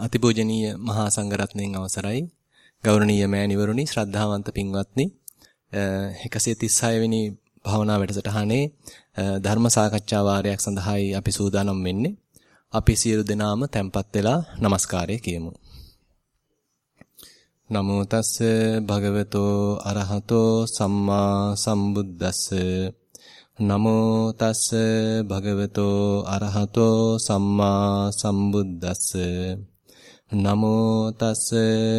අතිපූජනීය මහා සංඝරත්නයන් අවසරයි. ගෞරවනීය මෑණිවරුනි ශ්‍රද්ධාවන්ත පින්වත්නි 136 වෙනි භාවනා වැඩසටහනේ ධර්ම සාකච්ඡා වාරයක් සඳහායි අපි සූදානම් වෙන්නේ. අපි සියලු දෙනාම tempත් වෙලා নমස්කාරය කියමු. නමෝ තස්ස භගවතෝ අරහතෝ සම්මා සම්බුද්දස්ස. නමෝ තස්ස භගවතෝ අරහතෝ සම්මා සම්බුද්දස්ස නමෝ තස්ස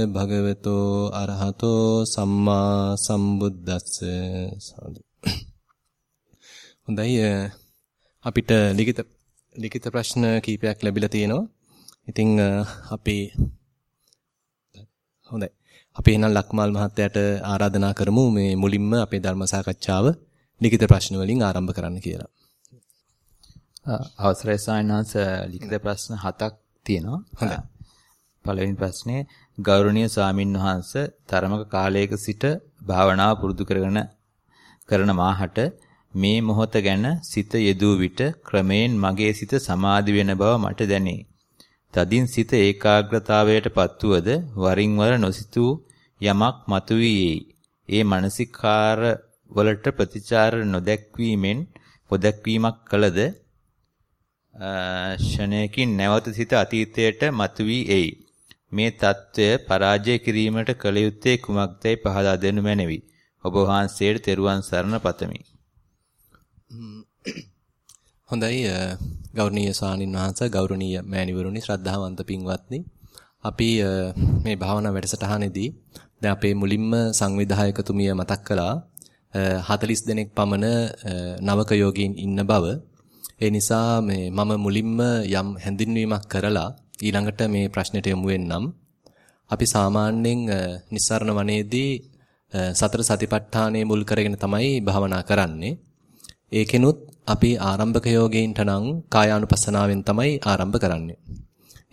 භගවතෝ අරහතෝ සම්මා සම්බුද්දස්ස සාදු හොඳයි අපිට ලිඛිත ලිඛිත ප්‍රශ්න කීපයක් ලැබිලා තියෙනවා. ඉතින් අපි හොඳයි. අපි එහෙනම් ලක්මාල් මහත්තයාට ආරාධනා කරමු මේ මුලින්ම අපේ ධර්ම සාකච්ඡාව ලිඛිත ප්‍රශ්න වලින් ආරම්භ කරන්න කියලා. අවසරයි සායනහස ලිඛිත ප්‍රශ්න හතක් තියෙනවා. හොඳයි. පළවෙනි ප්‍රශ්නේ ගෞරවනීය ස්වාමින් වහන්සේ තරමක කාලයක සිට භාවනාව පුරුදු කරගෙන කරන මාහට මේ මොහොත ගැන සිත යෙදූ විට ක්‍රමයෙන් මගේ සිත සමාධි වෙන බව මට දැනේ. තදින් සිත ඒකාග්‍රතාවයට පත්වුවද වරින් වර නොසිතූ යමක් මතුවී ඒ මානසිකාර වලට ප්‍රතිචාර නොදැක්වීමෙන් පොදැක්වීමක් කළද ෂණයකින් නැවත සිත අතීතයට මතුවී එයි. මේ తত্ত্বය පරාජය කිරීමට කල යුත්තේ කුමක්දයි පහදා දෙනු මැනවි. ඔබ වහන්සේට තෙරුවන් සරණ පතමි. හොඳයි ගෞරවනීය සානින් වහන්සේ ගෞරවනීය මෑණිවරුනි ශ්‍රද්ධාවන්ත පින්වත්නි අපි මේ භාවනා වැඩසටහනේදී දැන් අපේ මුලින්ම සංවිධායකතුමිය මතක් කළා 40 දෙනෙක් පමණ නවක යෝගීන් ඉන්න බව. ඒ නිසා මේ මම මුලින්ම යම් හැඳින්වීමක් කරලා ඊළඟට මේ ප්‍රශ්නෙට යමු වෙන්නම්. අපි සාමාන්‍යයෙන් නිස්සාරණ වනයේදී සතර සතිපට්ඨානයේ මුල් කරගෙන තමයි භාවනා කරන්නේ. ඒකෙනුත් අපි ආරම්භක යෝගීන්ට නම් කායානුපස්සනාවෙන් තමයි ආරම්භ කරන්නේ.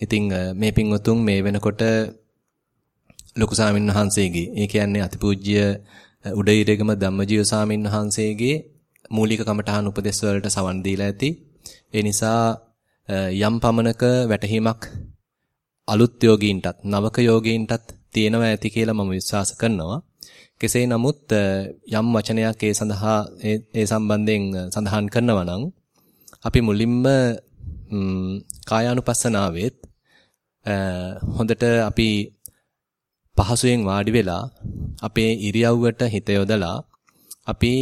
ඉතින් මේ පින්වතුන් මේ වෙනකොට ලොකු සාමින් වහන්සේගේ ඒ කියන්නේ අතිපූජ්‍ය උඩිරේගම ධම්මජීව සාමින් වහන්සේගේ මූලික කමඨහන් උපදෙස් වලට සවන් දීලා ඇති. ඒ නිසා යම් පමණක වැටහීමක් අලුත් යෝගීන්ටත් නවක යෝගීන්ටත් තියෙනවා ඇති කියලා මම විශ්වාස කරනවා. කෙසේ නමුත් යම් වචනයක් ඒ සඳහා ඒ සම්බන්ධයෙන් සඳහන් කරනවා නම් අපි මුලින්ම කායානුපස්සනාවෙත් හොඳට අපි පහසුවෙන් වාඩි වෙලා අපේ ඉරියව්වට හිත යොදලා අපි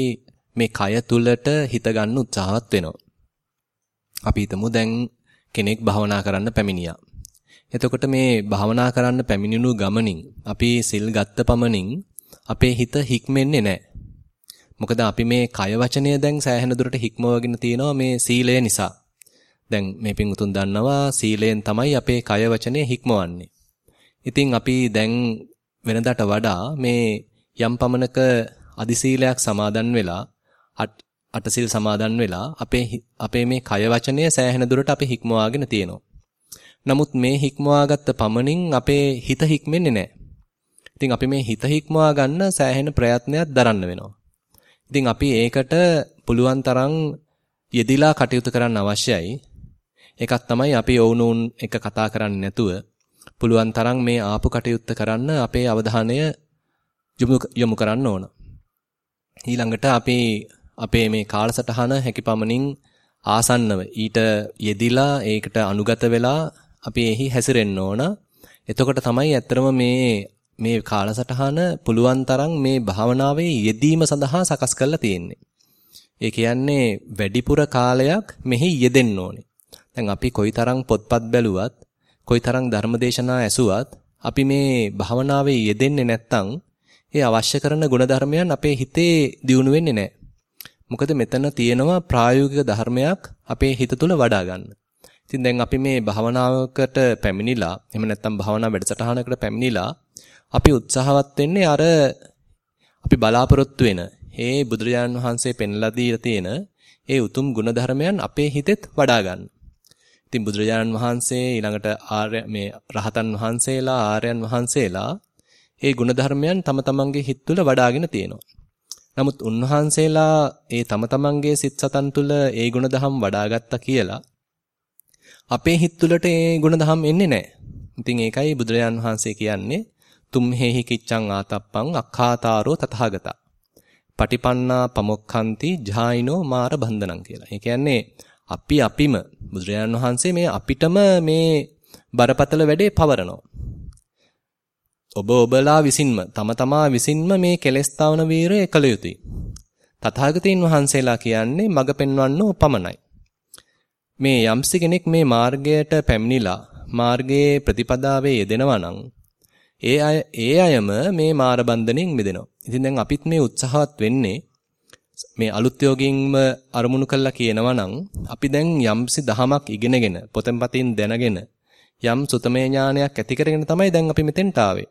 මේ කය තුලට හිත ගන්න උත්සාහවත් වෙනවා. අපි හිතමු දැන් කෙනෙක් භාවනා කරන්න පැමිණියා. එතකොට මේ භාවනා කරන්න පැමිණුණු ගමනින් අපි සිල් ගත්ත පමණින් අපේ හිත හික්මෙන්නේ නැහැ. මොකද අපි මේ කය වචනය දැන් සෑහෙන දුරට හික්මවගෙන තියෙනවා මේ සීලය නිසා. දැන් මේ පිංගුතුන් දන්නවා සීලයෙන් තමයි අපේ කය වචනේ හික්මවන්නේ. ඉතින් අපි දැන් වෙනදාට වඩා මේ යම් පමණක අදිශීලයක් සමාදන් වෙලා අටසිල් සමාදන් වෙලා අපේ අපේ මේ කය වචනය සෑහෙන දුරට අපි හික්මවාගෙන තියෙනවා. නමුත් මේ හික්මවාගත්ත පමණින් අපේ හිත හික්මෙන්නේ නැහැ. ඉතින් අපි මේ හිත හික්මවා ගන්න සෑහෙන ප්‍රයත්නයක් දරන්න වෙනවා. ඉතින් අපි ඒකට පුළුවන් තරම් යෙදිලා කටයුතු කරන්න අවශ්‍යයි. එකක් තමයි අපි ඔවුනුන් එක කතා කරන්නේ නැතුව පුළුවන් තරම් මේ ආපු කටයුත්ත කරන්න අපේ අවධානය යොමු කරන්න ඕන. ඊළඟට අපි අපේ මේ කාලසටහන හැකිපමණින් ආසන්නව ඊට යෙදිලා ඒකට අනුගත වෙලා අපි එහි හැසිරෙන්න ඕන. එතකොට තමයි ඇත්තරම මේ මේ කාලසටහන පුළුවන් තරම් මේ භාවනාවේ යෙදීම සඳහා සකස් කරලා තියෙන්නේ. ඒ කියන්නේ වැඩිපුර කාලයක් මෙහි යෙදෙන්න ඕනේ. දැන් අපි කොයිතරම් පොත්පත් බැලුවත් කොයිතරම් ධර්මදේශනා ඇසුවත් අපි මේ භාවනාවේ යෙදෙන්නේ නැත්නම් ඒ අවශ්‍ය කරන ගුණධර්මයන් අපේ හිතේ දියුණු වෙන්නේ නැහැ. මොකද මෙතන තියෙනවා ප්‍රායෝගික ධර්මයක් අපේ හිත තුළ වඩා ගන්න. ඉතින් දැන් අපි මේ භාවනාවකට පැමිණිලා එහෙම නැත්නම් භාවනා වැඩසටහනකට පැමිණිලා අපි උත්සාහවත් වෙන්නේ අර අපි බලාපොරොත්තු වෙන ඒ බුදුරජාණන් වහන්සේ පෙන්ලා දීලා තියෙන ඒ උතුම් ගුණධර්මයන් අපේ හිතෙත් වඩා ගන්න. ඉතින් බුදුරජාණන් වහන්සේ ඊළඟට ආර්ය මේ රහතන් වහන්සේලා ආර්යයන් වහන්සේලා ඒ ගුණධර්මයන් තම තමන්ගේ හිත් තුළ වඩාගෙන තියෙනවා. නමුත් උන්වහන්සේලා ඒ තම තමන්ගේ සිත් සතන් තුළ ඒ ගුණධම් වඩාගත්තා කියලා අපේ හිත් තුළට ඒ ගුණධම් එන්නේ නැහැ. ඉතින් ඒකයි බුදුරජාන් වහන්සේ කියන්නේ තුම් හේහි කිච්ඡං ආතප්පං අක්ඛාතාරෝ තථාගතා. පටිපන්නා පමොක්ඛන්ති ජායිනෝ මාර බන්ධනං කියලා. ඒ කියන්නේ අපි අපිම බුදුරජාන් වහන්සේ මේ අපිටම මේ බරපතල වැඩේ පවරනවා. ඔබ ඔබලා විසින්ම තම තමා විසින්ම මේ කෙලෙස් තවන වීරය කළ යුතුය. තථාගතයන් වහන්සේලා කියන්නේ මඟ පෙන්වන්නෝ පමණයි. මේ යම්සි කෙනෙක් මේ මාර්ගයට පැමිණිලා මාර්ගයේ ප්‍රතිපදාවේ යෙදෙනවා නම් ඒ අය ඒ අයම මේ මාර බන්ධනෙන් මිදෙනවා. ඉතින් දැන් අපිත් මේ උත්සාහවත් වෙන්නේ මේ අලුත් යෝගින්ම අරමුණු කළා කියනවා නම් අපි දැන් යම්සි දහමක් ඉගෙනගෙන පොතෙන් පතින් දැනගෙන යම් සුතමේ ඥානයක් ඇති කරගෙන තමයි දැන් අපි මෙතෙන්ට ආවේ.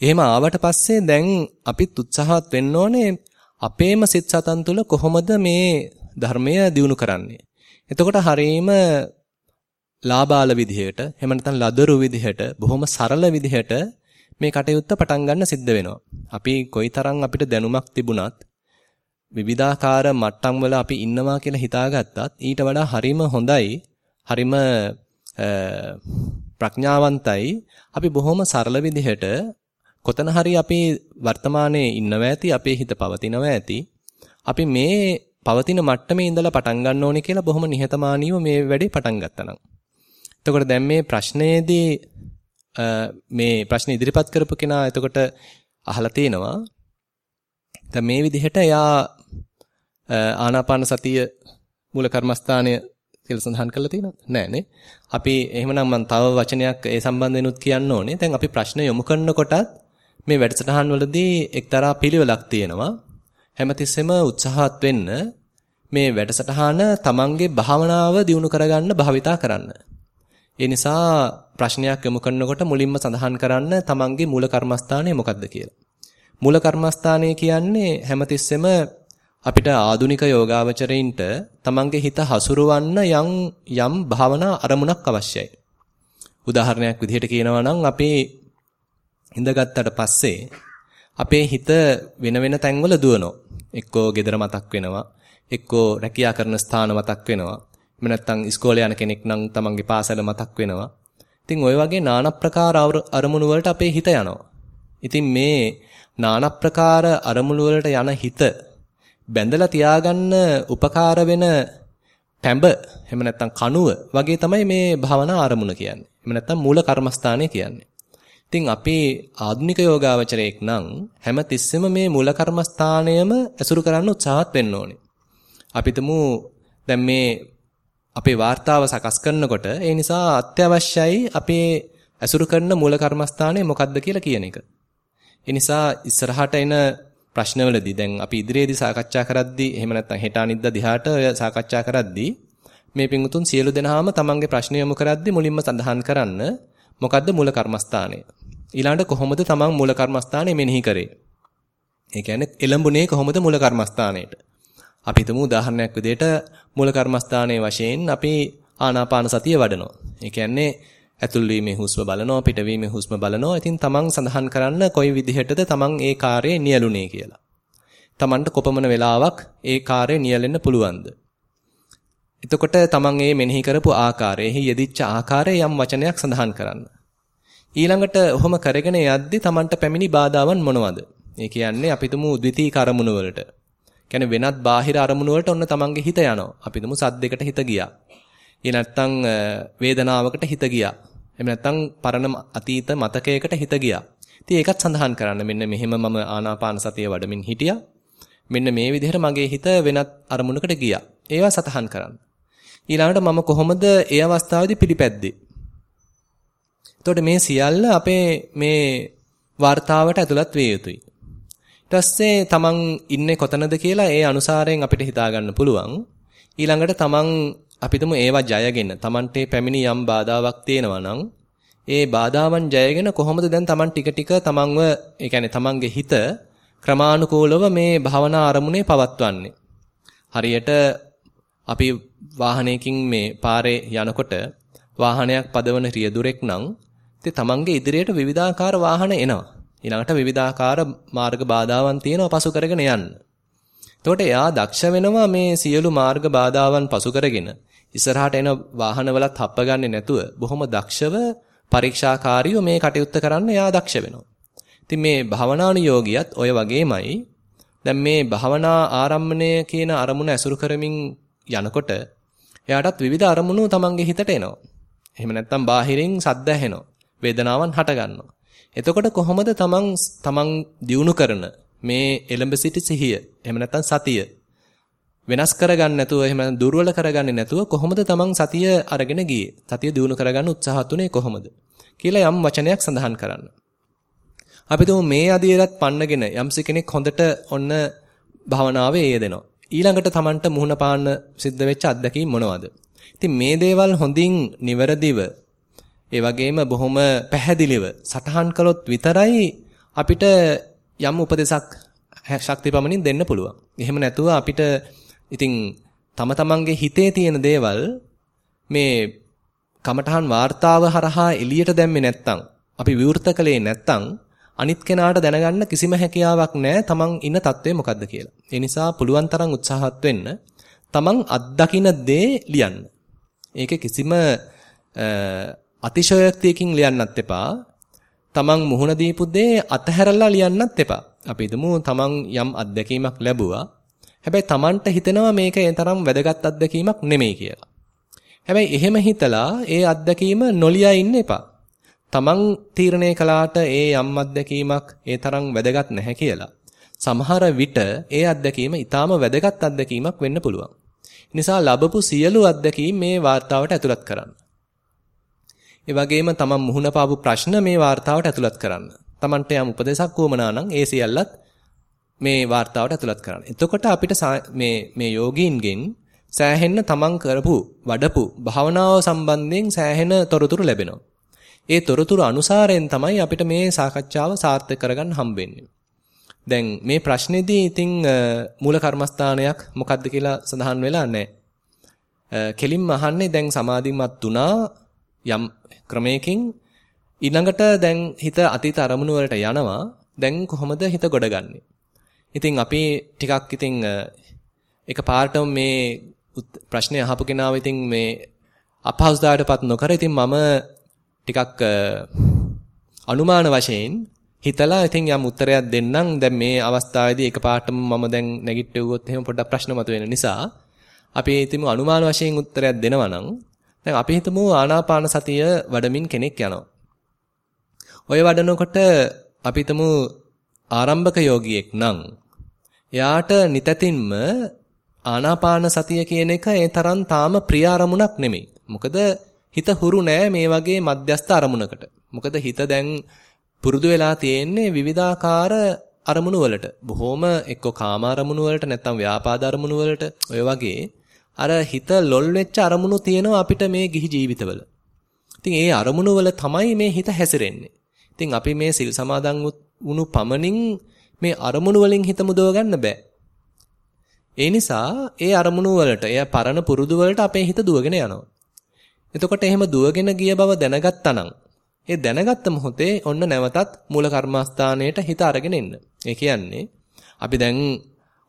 එහෙම ආවට පස්සේ දැන් අපිත් උත්සාහවත් වෙන්න ඕනේ අපේම සිත් සතන් තුළ කොහොමද මේ ධර්මය දියුණු කරන්නේ. එතකොට හරීම ලාබාල විදිහට එහෙම නැත්නම් ලදරු විදිහට බොහොම සරල විදිහට මේ කටයුත්ත පටන් ගන්න සිද්ධ වෙනවා. අපි කොයිතරම් අපිට දැනුමක් තිබුණත් විවිධාකාර මට්ටම් වල අපි ඉන්නවා කියලා හිතාගත්තත් ඊට වඩා හරීම හොඳයි හරීම ප්‍රඥාවන්තයි. අපි බොහොම සරල විදිහට කොතන හරි අපි වර්තමානයේ ඉන්නවා ඇති අපේ හිත පවතිනවා ඇති අපි මේ පවතින මට්ටමේ ඉඳලා පටන් ගන්න ඕනේ කියලා බොහොම නිහතමානීව මේ වැඩේ පටන් ගත්තා නම්. එතකොට දැන් මේ ප්‍රශ්නයේදී මේ ප්‍රශ්න ඉදිරිපත් කරපු කෙනා එතකොට අහලා තිනවා දැන් මේ විදිහට එයා ආනාපාන සතිය මූල කර්මස්ථානය කියලා සඳහන් කරලා තියෙනවද? නෑ නේ. අපි එහෙමනම් මම තව වචනයක් ඒ සම්බන්ධවෙනුත් කියන්න ඕනේ. දැන් අපි ප්‍රශ්න යොමු කරනකොටත් මේ වැඩසටහන් වලදී එක්තරා පිළිවෙලක් තියෙනවා. හැමතිස්සෙම උත්සාහවත් වෙන්න මේ වැඩසටහන තමන්ගේ භාවනාව දියුණු කරගන්න භාවිතා කරන්න. ඒ නිසා ප්‍රශ්නයක් යොමු කරනකොට මුලින්ම සඳහන් කරන්න තමන්ගේ මූල කර්මස්ථානය මොකක්ද කියලා. මූල කර්මස්ථානය කියන්නේ හැමතිස්සෙම අපිට ආදුනික යෝගාවචරයින්ට තමන්ගේ හිත හසුරවන්න යම් යම් භාවනා අරමුණක් අවශ්‍යයි. උදාහරණයක් විදිහට කියනවා නම් අපි ඉඳගත්තට පස්සේ අපේ හිත වෙන වෙන තැන්වල දුවනවා. එක්කෝ gedara මතක් වෙනවා, එක්කෝ රැකියා කරන ස්ථාන මතක් වෙනවා. එහෙම නැත්නම් ඉස්කෝලේ යන කෙනෙක් නම් තමන්ගේ පාසල මතක් වෙනවා. ඉතින් ওই වගේ নানা ප්‍රකාර අරමුණු වලට අපේ හිත යනවා. ඉතින් මේ নানা ප්‍රකාර අරමුණු වලට යන හිත බැඳලා තියාගන්න උපකාර වෙන පැඹ එහෙම නැත්නම් කණුව වගේ තමයි මේ භවනා ආරමුණ කියන්නේ. එහෙම නැත්නම් මූල කර්මස්ථානය කියන්නේ. ඉතින් අපේ ආධුනික යෝගාවචරයෙක් නම් හැම තිස්සෙම මේ මූල කර්මස්ථානයම ඇසුරු කරන්න උත්සාහත් වෙන්න ඕනේ. අපිටම දැන් මේ අපේ වார்த்தාව සකස් කරනකොට ඒ නිසා අත්‍යවශ්‍යයි අපේ ඇසුරු කරන මූල කර්මස්ථානය මොකක්ද කියලා කියන එක. ඒ නිසා ඉස්සරහට එන ප්‍රශ්නවලදී දැන් අපි ඉදිරියේදී සාකච්ඡා කරද්දී එහෙම නැත්නම් හෙට අනිද්දා දිහාට ඔය සාකච්ඡා කරද්දී මේ පිංගුතුන් සියලු දෙනාම තමන්ගේ ප්‍රශ්න යොමු කරද්දී මුලින්ම සඳහන් කරන්න මොකද්ද මූල කර්මස්ථානය? ඊළඟට කොහොමද තමන් මූල කර්මස්ථානය මෙනෙහි කරේ? ඒ කියන්නේ එළඹුණේ කොහොමද මූල කර්මස්ථානයට? අපි හිතමු උදාහරණයක් විදිහට මූල කර්මස්ථානයේ වශයෙන් අපි ආනාපාන සතිය වඩනවා. ඒ කියන්නේ ඇතුල් වීමේ හුස්ම බලනවා පිටවීමේ හුස්ම බලනවා. ඉතින් තමන් සඳහන් කරන්න කොයි විදිහටද තමන් ඒ කාර්යය නියලුනේ කියලා. තමන්ට කොපමණ වෙලාවක් ඒ කාර්යය නියැලෙන්න පුළුවන්ද? එතකොට තමන් ඒ මෙනෙහි කරපු ආකාරයෙහි යෙදිච්ච ආකාරයේ යම් වචනයක් සඳහන් කරන්න. ඊළඟට ඔහොම කරගෙන යද්දි තමන්ට පැමිණි බාධාවන් මොනවද? ඒ කියන්නේ අපි තුමු ද්විතී කරමුණු වලට. කියන්නේ වෙනත් බාහිර අරමුණු වලට ඔන්න තමන්ගේ හිත යනවා. අපි තුමු සද්දයකට හිත ගියා. ඒ නැත්තම් වේදනාවකට හිත ගියා. එහෙම නැත්තම් පරණ අතීත මතකයකට හිත ගියා. ඉතින් ඒකත් සඳහන් කරන්න මෙන්න මෙහෙම මම ආනාපාන සතිය වඩමින් හිටියා. මෙන්න මේ විදිහට මගේ හිත වෙනත් අරමුණකට ගියා. ඒවා සතහන් කරන්න. ඊළඟට මම කොහොමද ඒ අවස්ථාවේදී පිළිපැද්දේ? එතකොට මේ සියල්ල අපේ මේ වார்த்தාවට ඇතුළත් වේ යුතුයි. ඊට පස්සේ තමන් ඉන්නේ කොතනද කියලා ඒ අනුසාරයෙන් අපිට හිතා ගන්න පුළුවන්. ඊළඟට තමන් අපිටම ඒවා ජයගෙන Tamante පැමිණි යම් බාධාවක් තියෙනවා නම් ඒ බාධාවන් ජයගෙන කොහොමද දැන් Taman ටික ටික තමන්ව ඒ කියන්නේ තමන්ගේ හිත ක්‍රමානුකූලව මේ භවනා අරමුණේ පවත්වන්නේ. හරියට අපි වාහනයකින් මේ පාරේ යනකොට වාහනයක් පදවන රියදුරෙක් නම් ඉතින් තමන්ගේ ඉදිරියට විවිධාකාර වාහන එනවා. ඊළඟට විවිධාකාර මාර්ග බාධාවන් තියෙනවා පසු කරගෙන යන්න. එතකොට එයා දක්ෂ වෙනවා මේ සියලු මාර්ග බාධාවන් පසු කරගෙන ඉස්සරහට එන වාහනවලත් හප්ප ගන්නේ නැතුව බොහොම දක්ෂව පරීක්ෂාකාරීව මේ කටයුත්ත කරන්න එයා දක්ෂ වෙනවා. ඉතින් මේ භවනානුයෝගියත් ඔය වගේමයි. දැන් මේ භවනා ආරම්භණය කියන අරමුණ ඇසුරු කරමින් යනකොට එයාටත් විවිධ අරමුණු තමන්ගේ හිතට එනවා. එහෙම නැත්නම් බාහිරින් සද්ද ඇහෙනවා. වේදනාවන් හට ගන්නවා. එතකොට කොහොමද තමන් තමන් දියුණු කරන මේ එලඹ සිටි සිහිය එහෙම නැත්නම් සතිය වෙනස් කරගන්න නැතුව එහෙම දුර්වල කරගන්නේ නැතුව කොහොමද තමන් සතිය අරගෙන ගියේ සතිය දියුණු කරගන්න උත්සාහත් උනේ කොහොමද කියලා යම් වචනයක් සඳහන් කරන්න. අපි තුමු මේ අධීරත් පන්නගෙන යම්සි කෙනෙක් හොඳට ඔන්න භවනාවේ යෙදෙනවා. ඊළඟට තමන්ට මුහුණ පාන්න සිද්ධ වෙච්ච අත්දැකීම් මොනවද? ඉතින් මේ දේවල් හොඳින් නිවැරදිව ඒ වගේම බොහොම පැහැදිලිව සටහන් කළොත් විතරයි අපිට යම් උපදේශක් ශක්තිය පමණින් දෙන්න පුළුවන්. එහෙම නැතුව අපිට ඉතින් තම තමන්ගේ හිතේ තියෙන දේවල් මේ කමඨහන් වார்த்தාව හරහා එළියට දැම්මේ නැත්නම් අපි විවෘත කළේ නැත්නම් අනිත් කෙනාට දැනගන්න කිසිම හැකියාවක් නැහැ තමන් ඉන්න තත්ත්වය මොකද්ද කියලා. ඒ නිසා පුළුවන් තරම් උත්සාහත් වෙන්න තමන් අත්දකින දේ ලියන්න. ඒක කිසිම අතිශයෝක්තියකින් ලියන්නත් එපා. තමන් මුහුණ දීපු දේ අතහැරලා ලියන්නත් එපා. අපි හිතමු තමන් යම් අත්දැකීමක් ලැබුවා. හැබැයි තමන්ට හිතෙනවා මේක ඒ තරම් වැදගත් අත්දැකීමක් නෙමෙයි කියලා. හැබැයි එහෙම හිතලා ඒ අත්දැකීම නොලියා ඉන්න එපා. තමන් තීරණය කළාට ඒ යම් අත්දැකීමක් ඒ තරම් වැදගත් නැහැ කියලා. සමහර විට ඒ අත්දැකීම ඊටාම වැදගත් අත්දැකීමක් වෙන්න පුළුවන්. නිසා ලැබපු සියලු අත්දැකීම් මේ වார்த்தාවට ඇතුළත් කරන්න. ඒ වගේම තමන් මුහුණ පාපු ප්‍රශ්න මේ වார்த்தාවට ඇතුළත් කරන්න. තමන්ට යම් උපදේශක් වුමනා නම් ඒ සියල්ලත් මේ වார்த்தාවට ඇතුළත් කරන්න. එතකොට අපිට මේ මේ යෝගීන්ගෙන් සෑහෙන්න තමන් කරපු වඩපු භාවනාව සම්බන්ධයෙන් සෑහෙන තොරතුරු ලැබෙනවා. ඒ තොරතුරු අනුසාරයෙන් තමයි අපිට මේ සාකච්ඡාව සාර්ථක කරගන්න හම්බෙන්නේ. දැන් මේ ප්‍රශ්නේදී ඉතින් මූල කර්මස්ථානයක් මොකක්ද කියලා සඳහන් වෙලා නැහැ. කෙලින්ම අහන්නේ දැන් සමාධිමත් වුණා යම් ක්‍රමයකින් ඊළඟට දැන් හිත අතීත අරමුණු වලට යනවා. දැන් කොහොමද හිත ගොඩගන්නේ? ඉතින් අපි ටිකක් ඉතින් එකපාරටම මේ ප්‍රශ්නේ අහපු කෙනාව ඉතින් මේ අපහසුතාවයටපත් නොකර ඉතින් මම ටිකක් අනුමාන වශයෙන් හිතලා ඉතින් යම් උත්තරයක් දෙන්නම් දැන් මේ අවස්ථාවේදී එකපාරටම මම දැන් නැගිට්ටුවොත් එහෙම පොඩ්ඩක් ප්‍රශ්න මතුවෙන නිසා අපි හිතමු අනුමාන වශයෙන් උත්තරයක් දෙනවා නම් දැන් අපි හිතමු ආනාපාන සතිය වඩමින් කෙනෙක් යනවා. ඔය වඩනකොට අපි හිතමු ආරම්භක යෝගියෙක් නම් එයාට නිතතින්ම ආනාපාන සතිය කියන එක ඒ තරම් තාම ප්‍රිය අරමුණක් නෙමෙයි. මොකද හිත හුරු නෑ මේ වගේ මධ්‍යස්ථ අරමුණකට. මොකද හිත දැන් පුරුදු වෙලා තියෙන්නේ විවිධාකාර අරමුණු වලට. බොහොම එක්ක කාම අරමුණු වලට නැත්නම් ව්‍යාපාද අරමුණු වලට ඔය වගේ අර හිත ලොල් වෙච්ච අරමුණු තියෙනවා අපිට මේ ගිහි ජීවිතවල. ඉතින් ඒ අරමුණු වල තමයි මේ හිත හැසිරෙන්නේ. ඉතින් අපි මේ සිල් සමාදන් වුණු පමණින් මේ අරමුණු වලින් හිත මුදව ගන්න බෑ. ඒ නිසා ඒ අරමුණු වලට, එය පරණ පුරුදු වලට අපේ හිත දුවගෙන යනවා. එතකොට එහෙම දුවගෙන ගිය බව දැනගත්තා ඒ දැනගත්ත මොහොතේ ඔන්න නැවතත් මූල කර්මස්ථානයට හිත අරගෙන එන්න. ඒ කියන්නේ අපි දැන්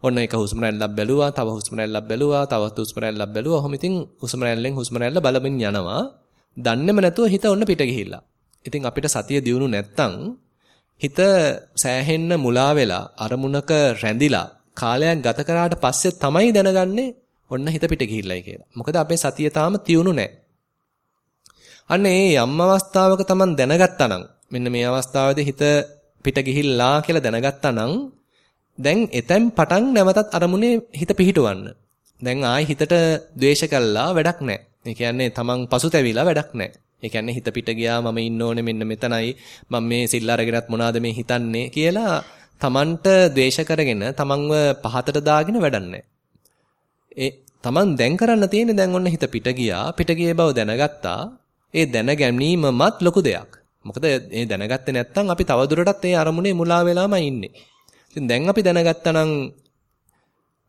ඔන්න එක හුස්ම රැල්ලක් බැලුවා, තව හුස්ම රැල්ලක් බැලුවා, තවත් හුස්ම රැල්ලක් බැලුවා. ඔහොම ඉතින් හුස්ම රැල්ලෙන් හුස්ම රැල්ල බලමින් යනවා. දන්නේම නැතුව හිත ඔන්න පිට ගිහිල්ලා. ඉතින් අපිට සතිය දියුණු නැත්තම් හිත සෑහෙන්න මුලා වෙලා අරමුණක රැඳිලා කාලයක් ගත කරාට පස්සේ තමයි දැනගන්නේ ඔන්න හිත පිට ගිහිල්ලයි කියලා. මොකද අපේ සතිය තාම තියුණු නැහැ. අන්න ඒ යම් අවස්ථාවක Taman දැනගත්තා නම් මෙන්න මේ අවස්ථාවේදී හිත පිට ගිහිල්ලා කියලා දැනගත්තා නම් දැන් එතෙන් පටන් නැවතත් අරමුණේ හිත පිහිටවන්න. දැන් ආයි හිතට ද්වේෂ කළා වැඩක් නැහැ. ඒ කියන්නේ Taman පසුතැවිලා වැඩක් නැහැ. ඒ කියන්නේ හිත පිට ගියා මම ඉන්න ඕනේ මෙන්න මෙතනයි මම මේ සිල් අරගෙනත් මොනවාද මේ හිතන්නේ කියලා Tamanට ද්වේෂ කරගෙන Tamanව පහතට දාගෙන වැඩන්නේ. ඒ Taman දැන් කරන්න තියෙන්නේ දැන් ඔන්න හිත පිට ගියා පිට ගියේ බව දැනගත්තා ඒ දැන ගැනීමමත් ලොකු දෙයක්. මොකද ඒ දැනගත්තේ නැත්නම් අපි තවදුරටත් ඒ අරමුණේ මුලා වෙලාමයි ඉන්නේ. ඉතින් දැන් අපි දැනගත්තා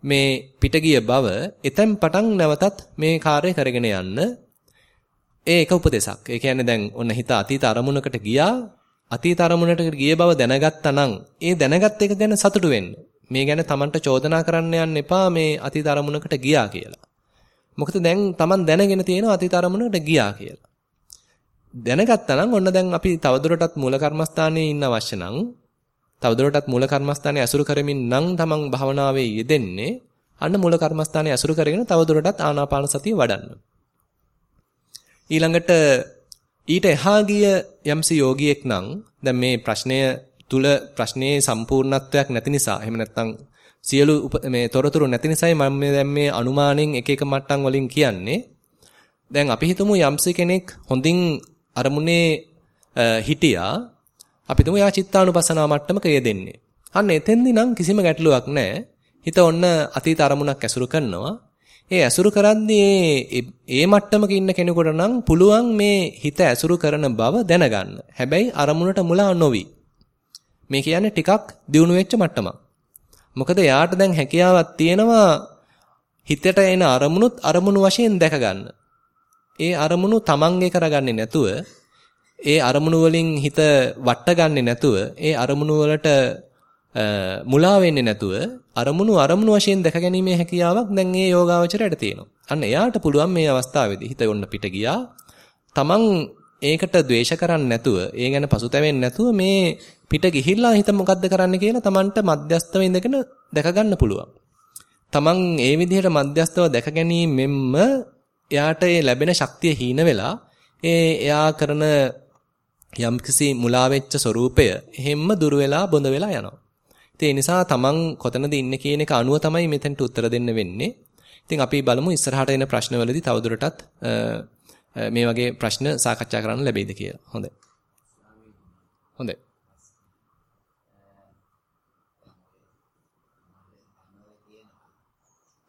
මේ පිටගිය බව එතෙන් පටන් නැවතත් මේ කාර්යය කරගෙන යන්න ඒ එක උපදේශක්. ඒ කියන්නේ දැන් ඔන්න හිත අතීත අරමුණකට ගියා අතීත අරමුණට ගිය බව දැනගත්තා නම් ඒ දැනගත් එක ගැන සතුටු වෙන්න. මේ ගැන Tamanට චෝදනා කරන්න යන්න එපා මේ අතීත අරමුණකට ගියා කියලා. මොකද දැන් Taman දැනගෙන තියෙනවා අතීත අරමුණකට ගියා කියලා. දැනගත්තා නම් ඔන්න දැන් අපි තවදුරටත් මූල කර්මස්ථානයේ ඉන්න අවශ්‍ය නම් තවදුරටත් මූල කර්මස්ථානයේ අසුරු කරමින් නම් තමන් භවනාවේ යෙදෙන්නේ අන්න මූල කර්මස්ථානයේ අසුරු කරගෙන තවදුරටත් ආනාපාන සතිය වඩන්න. ඊළඟට ඊට එහා ගිය යම්සි යෝගියෙක් නම් දැන් මේ ප්‍රශ්නය තුල ප්‍රශ්නයේ සම්පූර්ණත්වයක් නැති නිසා එහෙම නැත්නම් සියලු මේ තොරතුරු නැති නිසායි මම දැන් මේ අනුමානෙන් එක එක මට්ටම් වලින් කියන්නේ දැන් අපි හිතමු යම්සි කෙනෙක් හොඳින් අරමුණේ හිටියා අපි හිතමු යා චිත්තානුපස්සනා මට්ටමක යෙදෙන්නේ. අන්න එතෙන්දී නම් කිසිම ගැටලුවක් නැහැ. හිත ඔන්න අතීත අරමුණක් ඇසුරු කරනවා. ඒ ඇසුරු කරද්දී ඒ මට්ටමක ඉන්න කෙනෙකුට නම් පුළුවන් මේ හිත ඇසුරු කරන බව දැනගන්න. හැබැයි අරමුණට මුලා නොවි. මේ කියන්නේ ටිකක් දියුණු වෙච්ච මට්ටමක්. මොකද යාට දැන් හැකියාවක් තියෙනවා හිතට එන අරමුණුත් අරමුණු වශයෙන් දැක ගන්න. ඒ අරමුණු තමන්ගේ කරගන්නේ නැතුව ඒ අරමුණු වලින් හිත වට්ටගන්නේ නැතුව ඒ අරමුණු වලට මුලා වෙන්නේ නැතුව අරමුණු අරමුණු වශයෙන් දැක ගැනීමේ හැකියාවක් දැන් මේ යෝගාවචරයට තියෙනවා. අන්න එයාට පුළුවන් මේ අවස්ථාවේදී හිත යොන්න පිට ගියා. තමන් ඒකට ද්වේෂ කරන්නේ නැතුව, ඒ ගැන පසුතැවෙන්නේ නැතුව මේ පිට ගිහිල්ලා හිත මොකද්ද කරන්න කියලා තමන්ට මධ්‍යස්තව ඉඳගෙන දැක ගන්න පුළුවන්. තමන් ඒ විදිහට මධ්‍යස්තව දැක ගැනීමෙන්ම එයාට ඒ ලැබෙන ශක්තිය හීන වෙලා ඒ එයා කරන යම්කිසි මුලා වෙච්ච ස්වરૂපය එහෙම්ම දුර වෙලා බොඳ වෙලා යනවා. ඉතින් ඒ නිසා තමන් කොතනද ඉන්නේ කියන එක අනුව තමයි මෙතෙන්ට උත්තර දෙන්න වෙන්නේ. ඉතින් අපි බලමු ඉස්සරහට එන ප්‍රශ්නවලදී තවදුරටත් මේ වගේ ප්‍රශ්න සාකච්ඡා කරන්න ලැබෙයිද කියලා. හොඳයි. හොඳයි.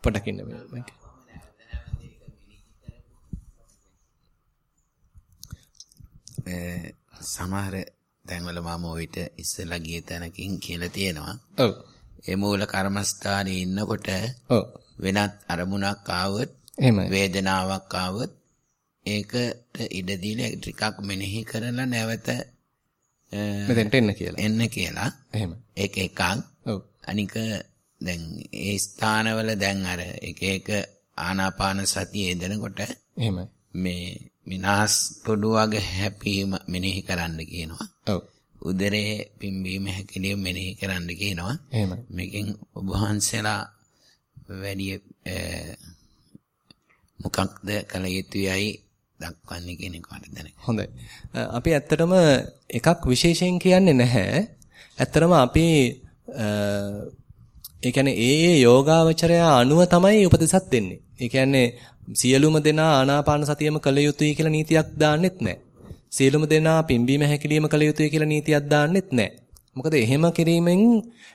පොඩ්ඩක් ඉන්න මේක. සමහර තැන්වල මම ඔయిత ඉස්සලා ගිය තැනකින් කියලා තියෙනවා. ඔව්. ඒ මූල කර්මස්ථානයේ ඉන්නකොට ඔව්. වෙනත් අරමුණක් ආවොත් එහෙමයි. වේදනාවක් ආවොත් ඒකට ඉඩ දීලා ටිකක් මෙනෙහි කරලා නැවත මෙතෙන්ට එන්න කියලා. එන්න කියලා. එහෙම. ඒක එකක්. ඔව්. අනික දැන් ඒ ස්ථානවල දැන් අර එක එක ආනාපාන සතිය යෙදෙනකොට එහෙමයි. මේ විනාශ පොඩුවගේ හැපීම මෙනෙහි කරන්න කියනවා. ඔව්. උදරයේ පිම්බීම හැකිලිම මෙනෙහි කරන්න කියනවා. එහෙමයි. මේකෙන් ඔබ වහන්සේලා වැඩි මොකක්ද කල යුතුයයි දක්වන්නේ කියන එක මට දැනෙනවා. හොඳයි. අපි ඇත්තටම එකක් විශේෂයෙන් කියන්නේ නැහැ. ඇත්තටම අපි ඒ කියන්නේ ඒ ඒ යෝගාවචරය අනුව තමයි උපදෙසක් දෙන්නේ. ඒ කියන්නේ සියලුම දෙනා ආනාපාන සතියම කළ යුතුයි කියලා නීතියක් දාන්නෙත් නැහැ. සියලුම දෙනා පිම්බීම හැකිලිම කළ යුතුයි කියලා නීතියක් දාන්නෙත් නැහැ. මොකද එහෙම කිරීමෙන්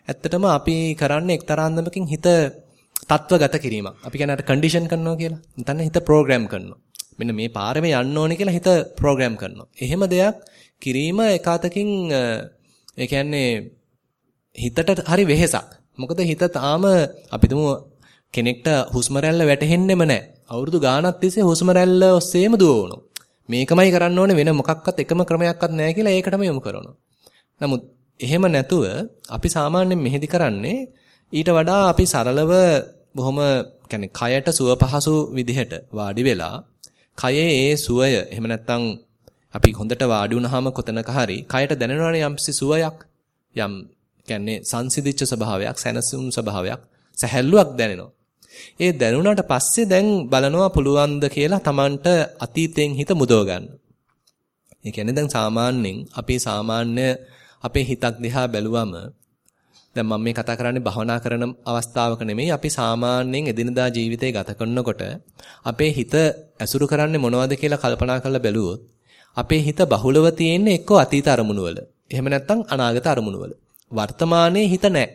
ඇත්තටම අපි කරන්නේ එක්තරා අන්දමකින් හිත තත්වගත කිරීමක්. අපි කියන්නේ අර කන්ඩිෂන් කරනවා කියලා. නැත්නම් හිත ප්‍රෝග්‍රෑම් කරනවා. මෙන්න මේ පාරෙම යන්න ඕනේ කියලා හිත ප්‍රෝග්‍රෑම් කරනවා. එහෙම දෙයක් කිරීම එකාතකින් ඒ කියන්නේ හිතට හරි වෙහෙසක්. මොකද හිත තාම අපි කෙනෙක්ට හුස්ම රැල්ල වැටහෙන්නෙම නැහැ. අවුරුදු ගාණක් තිස්සේ හුස්ම රැල්ල ඔස්සේම දුවවනවා. මේකමයි කරන්න ඕනේ වෙන මොකක්වත් එකම ක්‍රමයක්වත් නැහැ කියලා ඒකටම යොමු කරනවා. නමුත් එහෙම නැතුව අපි සාමාන්‍යයෙන් මෙහෙදි කරන්නේ ඊට වඩා අපි සරලව බොහොම يعني කයට සුව පහසු විදිහට වාඩි වෙලා කයේ ඒ සුවය එහෙම නැත්නම් අපි හොඳට වාඩි වුණාම කොතනක හරි කයට දැනෙනවනේ යම්සි සුවයක් යම් කියන්නේ සංසිඳිච්ච ස්වභාවයක් සැනසුම් ස්වභාවයක් සැහැල්ලුවක් දැනෙනවා. ඒ දැනුණාට පස්සේ දැන් බලනවා පුළුවන්ද කියලා Tamanට අතීතයෙන් හිත මුදව ගන්න. ඒ කියන්නේ දැන් සාමාන්‍යයෙන් අපි සාමාන්‍ය අපේ හිතක් දිහා බැලුවම දැන් මම මේ කතා කරන්නේ භවනා කරන අවස්ථාවක නෙමෙයි අපි සාමාන්‍යයෙන් එදිනදා ජීවිතේ ගත කරනකොට අපේ හිත ඇසුරු කරන්නේ මොනවද කියලා කල්පනා කරලා බැලුවොත් අපේ හිත බහුලව තියෙන්නේ එක්ක අතීත අරමුණු වල. එහෙම නැත්නම් අනාගත අරමුණු වල. වර්තමානයේ හිත නැහැ.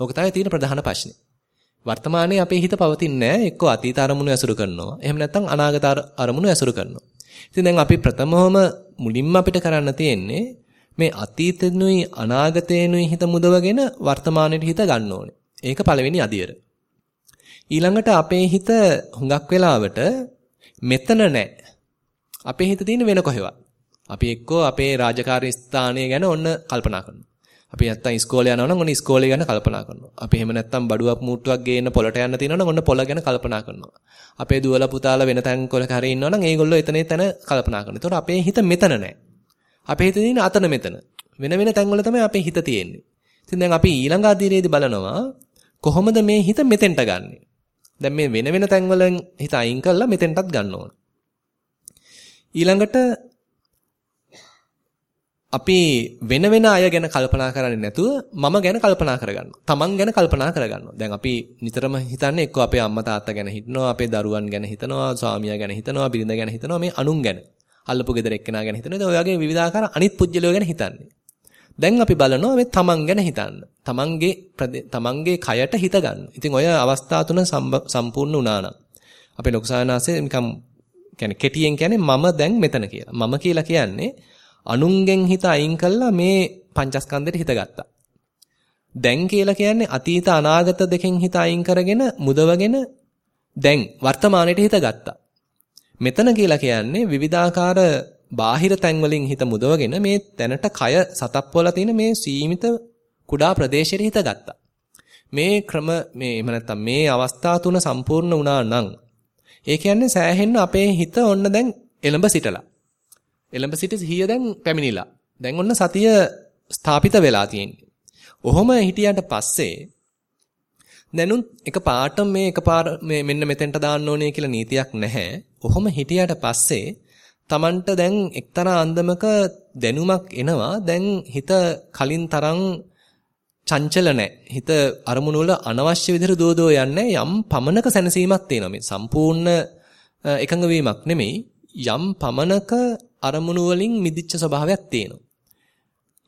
ඕක තමයි තියෙන ප්‍රධාන ප්‍රශ්නේ. වර්තමානයේ අපේ හිත පවතින්නේ නැහැ. එක්ක අතීත අරමුණු ඇසුරු කරනවා. එහෙම නැත්නම් අනාගත අරමුණු ඇසුරු කරනවා. ඉතින් දැන් අපි ප්‍රථමවම මුලින්ම අපිට කරන්න තියෙන්නේ මේ අතීතෙනුයි අනාගතේනුයි හිත මුදවගෙන වර්තමානයේ හිත ගන්න ඕනේ. ඒක පළවෙනි අදියර. ඊළඟට අපේ හිත හුඟක් වෙලාවට මෙතන නැහැ. අපේ හිත තියෙන වෙන කොහෙවත්. අපි එක්කෝ අපේ රාජකාරී ස්ථානය ගැන ඔන්න කල්පනා කරනවා. අපි නැත්තම් ඉස්කෝලේ යනවා නම් ඔන්න ඉස්කෝලේ ගැන කල්පනා කරනවා. අපි එහෙම නැත්තම් බඩුවක් මූට්ටුවක් ගේන්න පොලට යන්න තියෙනවා නම් ඔන්න පොල ගැන කල්පනා කරනවා. අපේ දුවලා පුතාලා වෙන තැන් කොලක හරි ඉන්නවා නම් ඒගොල්ලෝ එතන එතන කල්පනා කරනවා. ඒතකොට අපේ හිත මෙතන නැහැ. අපේ හිත තියෙන්නේ අතන මෙතන. වෙන වෙන තැන්වල තමයි අපේ හිත තියෙන්නේ. ඉතින් දැන් අපි ඊළඟ අධීරයේදී බලනවා කොහොමද මේ හිත මෙතෙන්ට ගන්නෙ? දැන් මේ වෙන වෙන තැන්වලින් හිත අයින් කරලා මෙතෙන්ටත් ගන්න ඕන. ඊළඟට අපි වෙන වෙන අය ගැන කල්පනා කරන්නේ නැතුව මම ගැන කල්පනා කරගන්නවා. තමන් ගැන කල්පනා කරගන්නවා. දැන් අපි නිතරම හිතන්නේ එක්ක අපේ අම්මා තාත්තා ගැන හිතනවා, අපේ දරුවන් ගැන හිතනවා, ස්වාමියා ගැන හිතනවා, බිරිඳ ගැන හිතනවා, මේ අනුන් ගැන. අල්ලපු ගෙදර එක්කෙනා ගැන හිතනවා. ඒ වගේ විවිධාකාර අනිත් පුජ්‍යලෝ ගැන හිතන්නේ. දැන් අපි බලනවා මේ තමන් ගැන හිතන්න. තමන්ගේ තමන්ගේ කයට හිත ගන්න. ඉතින් ඔය අවස්ථා තුන සම්පූර්ණ වුණා නම් අපේ ලොකු සානාසේ නිකම් කියන්නේ කෙටියෙන් කියන්නේ මම දැන් මෙතන කියලා. මම කියලා කියන්නේ අනුන්ගෙන් හිත අයින් කළා මේ පංචස්කන්ධෙට හිත ගත්තා. දැන් කියලා කියන්නේ අතීත අනාගත දෙකෙන් හිත අයින් කරගෙන මුදවගෙන දැන් වර්තමානයේ හිත ගත්තා. මෙතන කියලා කියන්නේ විවිධාකාර බාහිර තැන් වලින් හිත මුදවගෙන මේ තැනට කය සතප්පවලා තියෙන මේ සීමිත කුඩා ප්‍රදේශෙට හිත ගත්තා. මේ ක්‍රම මේ එහෙම නැත්නම් මේ අවස්ථා තුන සම්පූර්ණ වුණා නම් ඒ කියන්නේ සෑහෙන්න අපේ හිත ඔන්න දැන් එළඹ සිටලා. එළඹ සිට සිහිය දැන් පැමිණිලා. දැන් ඔන්න සතිය ස්ථාපිත වෙලා තියෙන්නේ. ඔහොම හිටියට පස්සේ දැනුත් එක පාට මේ එක පාර මේ මෙන්න මෙතෙන්ට දාන්න ඕනේ කියලා නීතියක් නැහැ. ඔහොම හිටියට පස්සේ Tamanට දැන් එක්තරා අන්දමක දැනුමක් එනවා. දැන් හිත කලින් තරම් චංචල නැහැ. හිත අරමුණු වල අනවශ්‍ය විදිහට දෝදෝ යන්නේ යම් පමනක සැනසීමක් තියෙනවා. මේ සම්පූර්ණ එකඟ වීමක් නෙමෙයි. යම් පමනක අරමුණු වලින් මිදිච්ච ස්වභාවයක් තියෙනවා.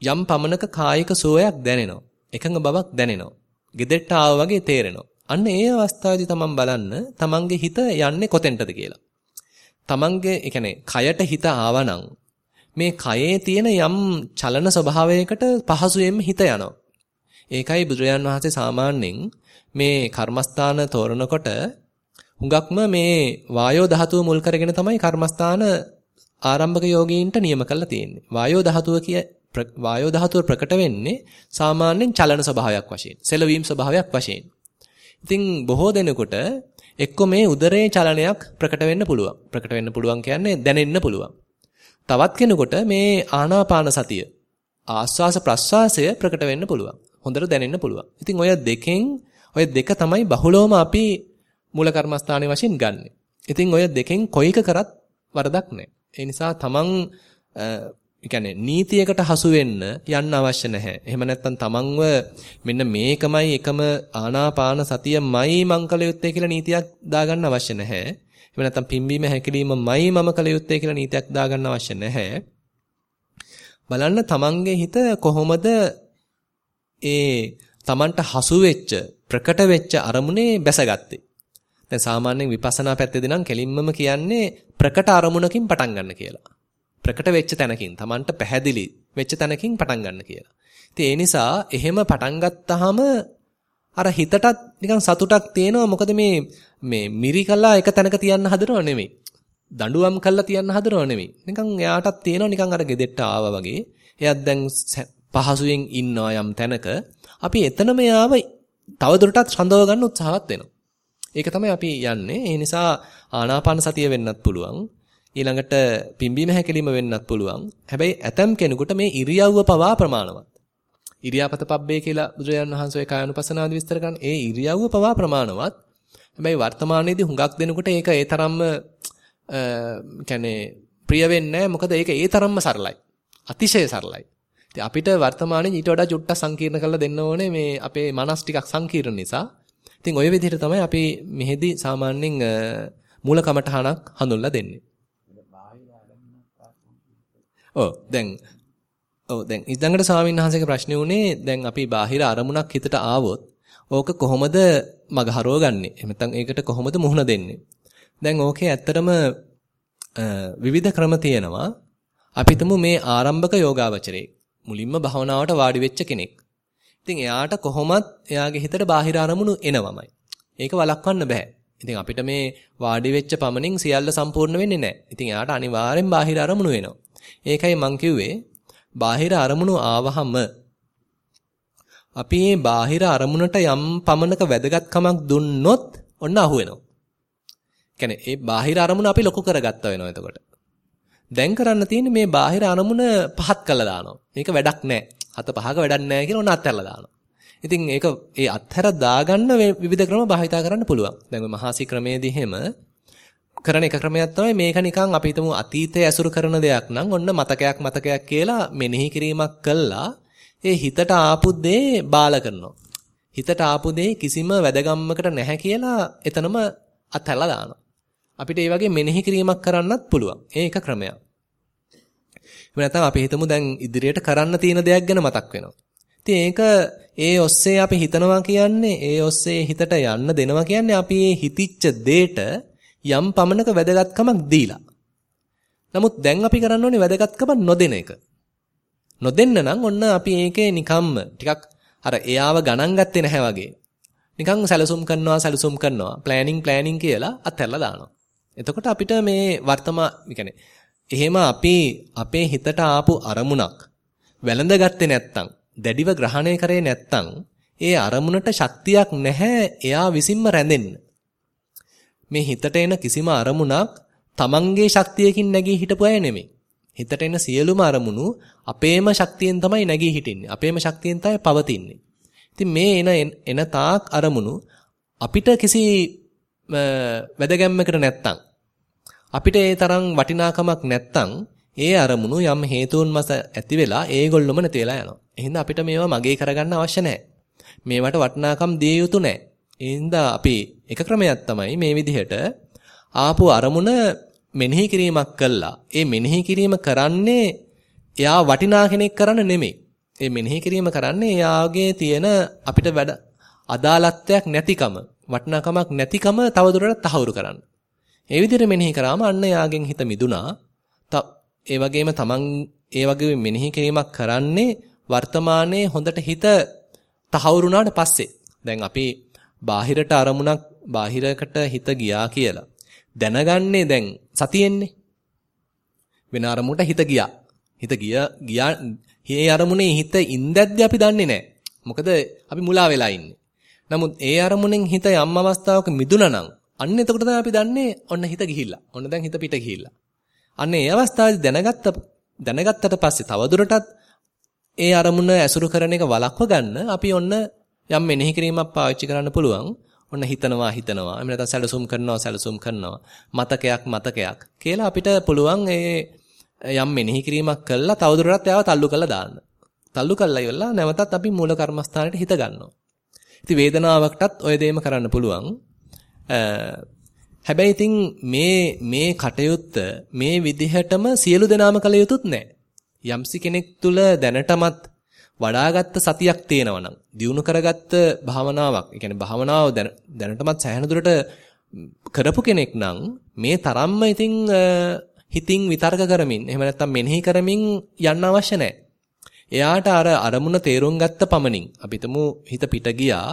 යම් පමනක කායික සුවයක් දැනෙනවා. එකඟ බවක් දැනෙනවා. gedetta ආවා වගේ තේරෙනවා. අන්න ඒ අවස්ථාවේදී තමන් බලන්න තමන්ගේ හිත යන්නේ කොතෙන්ටද කියලා. තමන්ගේ ඒ කියන්නේ කයට හිත ආවනම් මේ කයේ තියෙන යම් චලන ස්වභාවයකට පහසුවෙන්ම හිත යනවා. ඒකයි බුදුරජාන් වහන්සේ සාමාන්‍යයෙන් මේ කර්මස්ථාන තෝරනකොට හුඟක්ම මේ වායෝ ධාතුව මුල් කරගෙන තමයි කර්මස්ථාන ආරම්භක යෝගීන්ට නියම කරලා තියෙන්නේ. වායෝ ධාතුව කිය වායෝ ධාතුව ප්‍රකට වෙන්නේ සාමාන්‍යයෙන් චලන ස්වභාවයක් වශයෙන්, සෙලවීම් ස්වභාවයක් වශයෙන්. ඉතින් බොහෝ දෙනෙකුට එක්ක මේ උදරයේ චලනයක් ප්‍රකට වෙන්න පුළුවන්. ප්‍රකට වෙන්න පුළුවන් කියන්නේ දැනෙන්න පුළුවන්. තවත් කෙනෙකුට මේ ආනාපාන සතිය ආස්වාස ප්‍රස්වාසය ප්‍රකට වෙන්න පුළුවන්. හොඳට දැනෙන්න පුළුවන්. ඉතින් ඔය දෙකෙන් ඔය දෙක තමයි බහුලවම අපි මූල කර්මස්ථානයේ වශයෙන් ගන්නෙ. ඉතින් ඔය දෙකෙන් කොයික කරත් වරදක් නැහැ. ඒ නිසා තමන් ඒ කියන්නේ නීතියකට හසු වෙන්න යන්න අවශ්‍ය නැහැ. එහෙම නැත්නම් තමන්ව මෙන්න මේකමයි එකම ආනාපාන සතියමයි මං කළ යුත්තේ කියලා නීතියක් දාගන්න අවශ්‍ය නැහැ. එහෙම නැත්නම් පිම්බීම හැකිලීමමයි මම කළ යුත්තේ කියලා නීතියක් දාගන්න අවශ්‍ය නැහැ. බලන්න තමන්ගේ හිත කොහොමද ඒ තමන්ට හසු වෙච්ච ප්‍රකට වෙච්ච අරමුණේ බැසගත්තේ. දැන් සාමාන්‍යයෙන් විපස්සනා පැත්තේදී නම් කෙලින්මම කියන්නේ ප්‍රකට අරමුණකින් පටන් ගන්න කියලා. ප්‍රකට වෙච්ච තැනකින් Tamanට පැහැදිලි වෙච්ච තැනකින් පටන් ගන්න කියලා. ඉතින් ඒ නිසා එහෙම පටන් ගත්තාම අර හිතටත් නිකන් සතුටක් තියෙනවා මොකද මේ මේ මිරිකලා එක තැනක තියන්න හදනව නෙමෙයි. දඬුවම් කළා තියන්න හදනව නෙමෙයි. නිකන් එයාටත් තියෙනවා නිකන් අර ගෙදෙට්ට ආවා වගේ. එයාත් දැන් පහසුවෙන් ඉන්නවා යම් තැනක. අපි එතනම යාව තවදුරටත් රඳව ගන්න උත්සාහවත් වෙනවා. ඒක තමයි අපි යන්නේ. ඒ නිසා ආනාපාන සතිය වෙන්නත් පුළුවන්. ඊළඟට පිම්බීම හැකිලිම වෙන්නත් පුළුවන්. හැබැයි ඇතම් කෙනෙකුට මේ ඉරියව්ව පවා ප්‍රමාණවත්. ඉරියාපත පබ්බේ කියලා බුදුරජාණන් වහන්සේ කායानुපසනාදී විස්තර කරන ඒ ඉරියව්ව පවා ප්‍රමාණවත්. හැබැයි වර්තමානයේදී හුඟක් දෙනකොට ඒක ඒ තරම්ම කියන්නේ ප්‍රිය වෙන්නේ මොකද ඒක ඒ තරම්ම සරලයි. අතිශය සරලයි. ඉතින් අපිට වර්තමානයේ ඊට වඩා චුට්ටක් සංකීර්ණ කරලා දෙන්න ඕනේ මේ අපේ මනස් ටිකක් සංකීර්ණ නිසා. ඉතින් ওই විදිහට තමයි අපි මෙහෙදි සාමාන්‍යයෙන් මූල කමඨහනක් හඳුන්ලා දෙන්නේ. ඔව් දැන් ඔව් දැන් ඊළඟට ස්වාමීන් වහන්සේගේ ප්‍රශ්නේ උනේ දැන් අපි බාහිර අරමුණක් හිතට ආවොත් ඕක කොහොමද මග හරවගන්නේ? එහෙම නැත්නම් ඒකට කොහොමද මුහුණ දෙන්නේ? දැන් ඕකේ ඇත්තටම විවිධ ක්‍රම තියෙනවා. අපි මේ ආරම්භක යෝගාවචරයේ මුලින්ම භවනාවට වාඩි වෙච්ච කෙනෙක්. ඉතින් එයාට කොහොමත් එයාගේ හිතට බාහිර අරමුණු එනවමයි. ඒක වළක්වන්න බෑ. ඉතින් අපිට මේ වාඩි වෙච්ච පමණින් සියල්ල සම්පූර්ණ වෙන්නේ නැහැ. ඉතින් එයාට අනිවාර්යෙන් බාහිර අරමුණු වෙනවා. ඒකයි මං කිව්වේ බාහිර අරමුණු ආවහම අපි මේ බාහිර අරමුණට යම් පමණක වැදගත්කමක් දුන්නොත් ඔන්න අහු වෙනවා. කියන්නේ ඒ බාහිර අරමුණ අපි ලොකු කරගත්තා වෙනවා එතකොට. දැන් කරන්න තියෙන්නේ මේ බාහිර අරමුණ පහත් කළා දානවා. මේක වැඩක් නැහැ. හත පහක වැඩක් නැහැ කියලා ඔන්න අත්හැරලා දානවා. ඉතින් ඒක ඒ අත්හැර දාගන්න විවිධ ක්‍රම භාවිතා කරන්න පුළුවන්. දැන් ඔය මහාසි ක්‍රමයේදී එහෙම කරන එක ක්‍රමයක් තමයි මේක නිකන් අපි හිතමු අතීතයේ ඇසුරු කරන දෙයක් නම් ඔන්න මතකයක් මතකයක් කියලා මෙනෙහි කිරීමක් කළා ඒ හිතට ආපු දේ බාල කරනවා. හිතට ආපු දේ කිසිම වැදගම්මකට නැහැ කියලා එතනම අත්හැරලා දානවා. අපිට ඒ වගේ මෙනෙහි කිරීමක් කරන්නත් පුළුවන්. ඒක ක්‍රමයක්. එහෙම නැත්නම් අපි හිතමු දැන් ඉදිරියට කරන්න තියෙන දෙයක් ගැන මතක් වෙනවා. ඉතින් ඒක ඒ ඔස්සේ අපි හිතනවා කියන්නේ ඒ ඔස්සේ හිතට යන්න දෙනවා කියන්නේ අපි මේ හිතිච්ච දෙයට යම් පමණක වැදගත්කමක් දීලා. නමුත් දැන් අපි කරන්න ඕනේ වැදගත්කම නොදෙන එක. නොදෙන්න නම් ඔන්න අපි ඒකේ නිකම්ම ටිකක් අර එයාව ගණන් ගත්තේ නැහැ වගේ. නිකන් සැලසුම් කරනවා සැලසුම් කරනවා ප්ලෑනින් ප්ලෑනින් කියලා අත්හැරලා දානවා. එතකොට අපිට මේ වර්තමා يعني එහෙම අපි අපේ හිතට ආපු අරමුණක් වැළඳගත්තේ නැත්තම් දැඩිව ග්‍රහණය කරේ නැත්තම් ඒ අරමුණට ශක්තියක් නැහැ එයා විසින්ම රැඳෙන්න. මේ හිතට එන කිසිම අරමුණක් තමන්ගේ ශක්තියකින් නැගී හිටපු අය නෙමෙයි. හිතට එන සියලුම අරමුණු අපේම ශක්තියෙන් තමයි නැගී හිටින්නේ. අපේම ශක්තියෙන් තමයි පවතින්නේ. ඉතින් මේ එන එන තාක් අරමුණු අපිට කිසි වැදගැම්මකට නැත්තම් අපිට ඒ තරම් වටිනාකමක් නැත්තම් ඒ අරමුණු යම් හේතුන් මත ඇති වෙලා ඒගොල්ලොම නැති වෙලා යනවා. එහෙනම් අපිට මේවා මගේ කරගන්න අවශ්‍ය නැහැ. මේවට වටිනාකම් දිය යුතු නැහැ. එහෙනම් අපි එක ක්‍රමයක් තමයි මේ විදිහට ආපු අරමුණ මෙනෙහි කිරීමක් කළා. ඒ මෙනෙහි කිරීම කරන්නේ එයා වටිනා කෙනෙක් කරන්න නෙමෙයි. ඒ මෙනෙහි කිරීම කරන්නේ එයාගේ තියෙන අපිට වැඩ අදාළත්වයක් නැතිකම, වටිනාකමක් නැතිකම තවදුරටත් තහවුරු කරන්න. ඒ විදිහට මෙනෙහි කරාම අන්න එයාගෙන් හිත මිදුණා. ඒ වගේම තමන් ඒ වගේ මෙනෙහි කිරීමක් කරන්නේ වර්තමානයේ හොඳට හිත තහවුරුනාට පස්සේ. දැන් අපි බාහිරට අරමුණක් බාහිරකට හිත ගියා කියලා. දැනගන්නේ දැන් සතියෙන්නේ. වෙන අරමුණට හිත ගියා. හිත ගියා ගියා මේ අරමුණේ හිත ඉඳද්දි අපි දන්නේ නැහැ. මොකද අපි මුලා වෙලා ඉන්නේ. නමුත් ඒ අරමුණෙන් හිත යම් අවස්ථාවක මිදුණා නම් අන්න එතකොට තමයි අපි දන්නේ ඔන්න හිත ගිහිල්ලා. ඔන්න දැන් හිත පිට ගිහිල්ලා. අන්න ඒ අවස්ථාවේදී දැනගත්ත දැනගත්තට පස්සේ තවදුරටත් ඒ අරමුණ ඇසුරු කරන එක වළක්ව ගන්න අපි ඔන්න යම් මෙනෙහි කිරීමක් පාවිච්චි කරන්න පුළුවන්. ඔන්න හිතනවා හිතනවා. එහෙම නැත්නම් සැලසුම් කරනවා සැලසුම් කරනවා. මතකයක් මතකයක් කියලා අපිට පුළුවන් ඒ යම් මෙනෙහි කිරීමක් කළා තවදුරටත් එයාව තල්ලු කරලා දාන්න. තල්ලු කළා ඉවරලා නැවතත් අපි මූල කර්මස්ථානෙට හිත ගන්නවා. ඉතින් වේදනාවකටත් ඔය දෙයම කරන්න පුළුවන්. හැබැයි ඉතින් මේ මේ කටයුත්ත මේ විදිහටම සියලු දෙනාම කළ යුතුත් නැහැ. යම්සි කෙනෙක් තුල දැනටමත් වඩාගත්ත සතියක් තියෙනවා නම් දියුණු කරගත්ත භාවනාවක්, ඒ කියන්නේ භාවනාව දැනටමත් සෑහෙන දුරට කරපු කෙනෙක් නම් මේ තරම්ම ඉතින් හිතින් විතර්ක කරමින් එහෙම නැත්නම් මෙනෙහි කරමින් යන්න අවශ්‍ය නැහැ. එයාට අර අරමුණ තේරුම් ගත්ත පමණින් අපි හිත පිට ගියා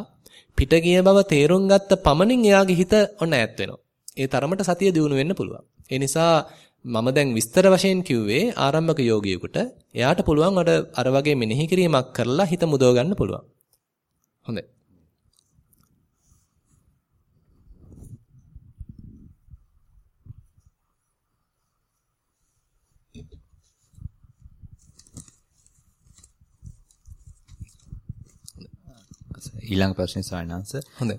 පිට ගිය බව තේරුම් ගත්ත පමණින් එයාගේ හිත ඔන්න ඈත් වෙනවා. ඒ තරමට සතිය දියුණු වෙන්න පුළුවන්. ඒ නිසා මම දැන් විස්තර වශයෙන් කිව්වේ ආරම්භක යෝගියෙකුට එයාට පුළුවන් අර අර වගේ මෙනෙහි කිරීමක් කරලා හිත මුදව ගන්න පුළුවන්. හොඳයි. ඊළඟ ප්‍රශ්නේ සායනංශ හොඳයි.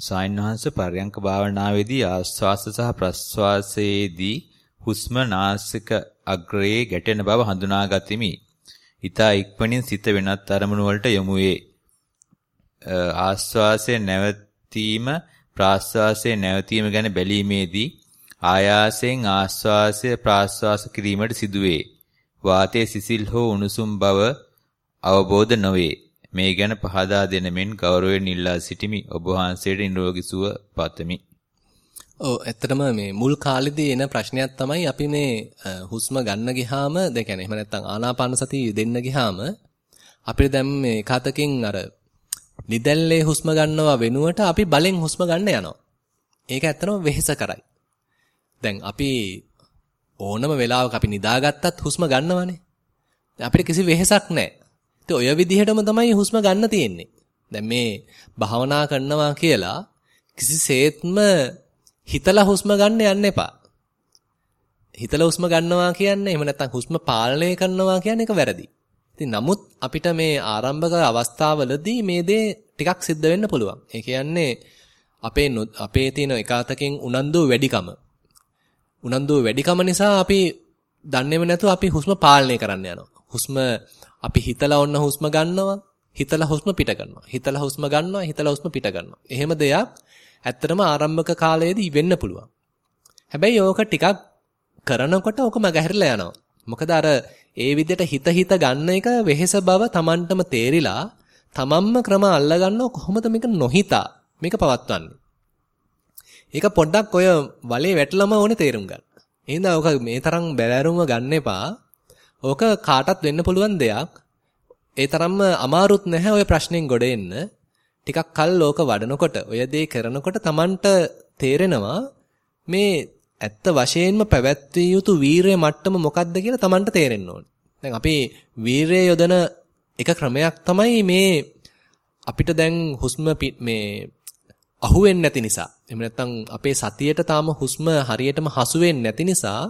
සායනංශ පර්යංක භාවනාවේදී ආස්වාස සහ ප්‍රස්වාසයේදී හුස්ම නාසික අග්‍රයේ ගැටෙන බව හඳුනා ගතිමි. ඊතා ඉක්මනින් සිත වෙනත් අරමුණු වලට යොමු වේ. ආස්වාසයේ නැවතීම ප්‍රාස්වාසයේ නැවතීම ගැන බැලීමේදී ආයාසයෙන් ආස්වාසය ප්‍රාස්වාස කිරීමට සිදුවේ. වාතයේ සිසිල් හෝ උණුසුම් බව අවබෝධ නොවේ. මේ ගැන පහදා දෙන මෙන් ගෞරවයෙන් ඉල්ලා සිටිමි. ඔබ වහන්සේට නිරෝගී සුව පතමි. ඔව් ඇත්තටම මේ මුල් කාලෙදී එන ප්‍රශ්නයක් තමයි අපි මේ හුස්ම ගන්න ගියාම දැන් කියන්නේ එහෙම නැත්නම් ආනාපාන සතිය දෙන්න ගියාම අපිට දැන් මේ කාතකින් අර නිදැල්ලේ හුස්ම ගන්නවා වෙනුවට අපි බලෙන් හුස්ම ගන්න යනවා. ඒක ඇත්තටම වෙහෙස කරයි. දැන් අපි ඕනම වෙලාවක අපි නිදාගත්තත් හුස්ම ගන්නවනේ. අපිට කිසි වෙහෙසක් නැහැ. ඉතින් ඔය විදිහටම තමයි හුස්ම ගන්න තියෙන්නේ. දැන් මේ භාවනා කරනවා කියලා කිසිසේත්ම හිතලා හුස්ම ගන්න යන්න එපා. හිතලා හුස්ම ගන්නවා කියන්නේ එහෙම නැත්නම් හුස්ම පාලනය කරනවා කියන්නේ ඒක වැරදි. ඉතින් නමුත් අපිට මේ ආරම්භක අවස්ථාවවලදී මේ දේ ටිකක් සිද්ධ වෙන්න පුළුවන්. ඒ කියන්නේ අපේ අපේ තියෙන එකාතකින් උනන්දු වැඩිකම. උනන්දු වැඩිකම නිසා අපි දන්නේම නැතුව අපි හුස්ම පාලනය කරන්න යනවා. හුස්ම අපි හිතලා ඔන්න හුස්ම ගන්නවා, හිතලා හුස්ම පිට කරනවා. හිතලා හුස්ම ගන්නවා, හිතලා හුස්ම පිට කරනවා. එහෙම දෙයක් ඇත්තටම ආරම්භක කාලයේදී වෙන්න පුළුවන්. හැබැයි ඕක ටිකක් කරනකොට ඕක මගහැරලා යනවා. මොකද අර ඒ විදිහට හිත හිත ගන්න එක වෙහෙස බව Tamanටම තේරිලා තමන්ම ක්‍රම අල්ලගන්නව කොහොමද මේක නොහිතා මේක පවත්වන්නේ. ඒක පොඩ්ඩක් ඔය වලේ වැටලම ඕනේ තේරුම් ගන්න. එහෙනම් ඔක මේ තරම් බැලෑරුම ගන්න එපා. ඕක කාටත් වෙන්න පුළුවන් දෙයක්. ඒ තරම්ම අමාරුත් නැහැ ඔය ප්‍රශ්නෙන් ගොඩ එන්න. ටිකක් කල් ලෝක වඩනකොට ඔය දේ කරනකොට Tamanට තේරෙනවා මේ ඇත්ත වශයෙන්ම පැවැත්විය යුතු වීරය මට්ටම මොකක්ද කියලා Tamanට තේරෙන්න ඕනේ. දැන් අපි වීරය යොදන එක ක්‍රමයක් තමයි මේ අපිට දැන් හුස්ම මේ අහුවෙන්නේ නැති නිසා. එහෙම නැත්නම් අපේ සතියේට තාම හුස්ම හරියටම හසු නැති නිසා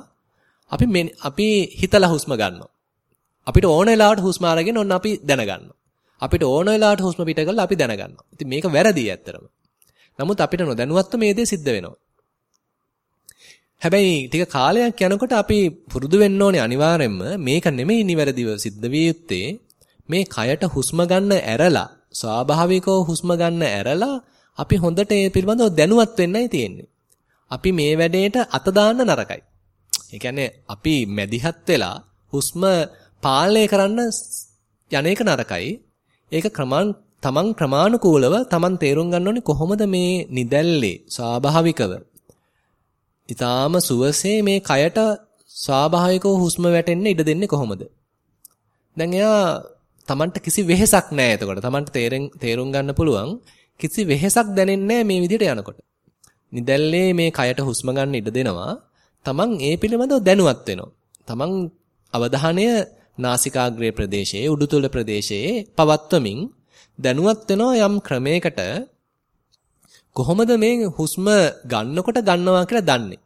අපි අපි හිතලා හුස්ම ගන්නවා. අපිට ඕන වෙලාවට හුස්ම අරගෙන ඔන්න අපි දැනගන්නවා. අපිට ඕන වෙලාවට හුස්ම පිට කරලා අපි දැනගන්නවා. ඉතින් මේක වැරදි ඇත්තරම. නමුත් අපිට නොදැනුවත්ව මේ දේ සිද්ධ වෙනවා. හැබැයි ටික කාලයක් යනකොට අපි පුරුදු වෙන්න ඕනේ අනිවාර්යෙන්ම මේක නෙමෙයි නිවැරදිව සිද්ධ විය යුත්තේ මේ කයට හුස්ම ගන්න ඇරලා ස්වාභාවිකව හුස්ම ගන්න ඇරලා අපි හොඳට ඒ පිළිබඳව දැනුවත් වෙන්නයි තියෙන්නේ. අපි මේ වැඩේට අත දාන්න නරකයි. ඒ කියන්නේ අපි මැදිහත් වෙලා හුස්ම පාලනය කරන්න යන්නේක නරකයි. ඒක ක්‍රමං තමන් ක්‍රමානුකූලව තමන් තේරුම් ගන්න ඕනේ කොහොමද මේ නිදැල්ලේ ස්වාභාවිකව ඊටාම සුවසේ මේ කයට ස්වාභාවිකව හුස්ම වැටෙන්න ඉඩ දෙන්නේ කොහොමද? දැන් එයා Tamanට කිසි වෙහෙසක් නැහැ එතකොට. Tamanට තේරුම් ගන්න පුළුවන් කිසි වෙහෙසක් දැනෙන්නේ මේ විදිහට යනකොට. නිදැල්ලේ මේ කයට හුස්ම ගන්න ඉඩ දෙනවා. Taman ඒ පිළිබඳව දැනුවත් වෙනවා. Taman අවධානය නාසිකාග්‍රේ ප්‍රදේශයේ උඩුතල ප්‍රදේශයේ පවත්වමින් දැනුවත් වෙනවා යම් ක්‍රමයකට කොහොමද මේ හුස්ම ගන්නකොට ගන්නවා කියලා දන්නේ?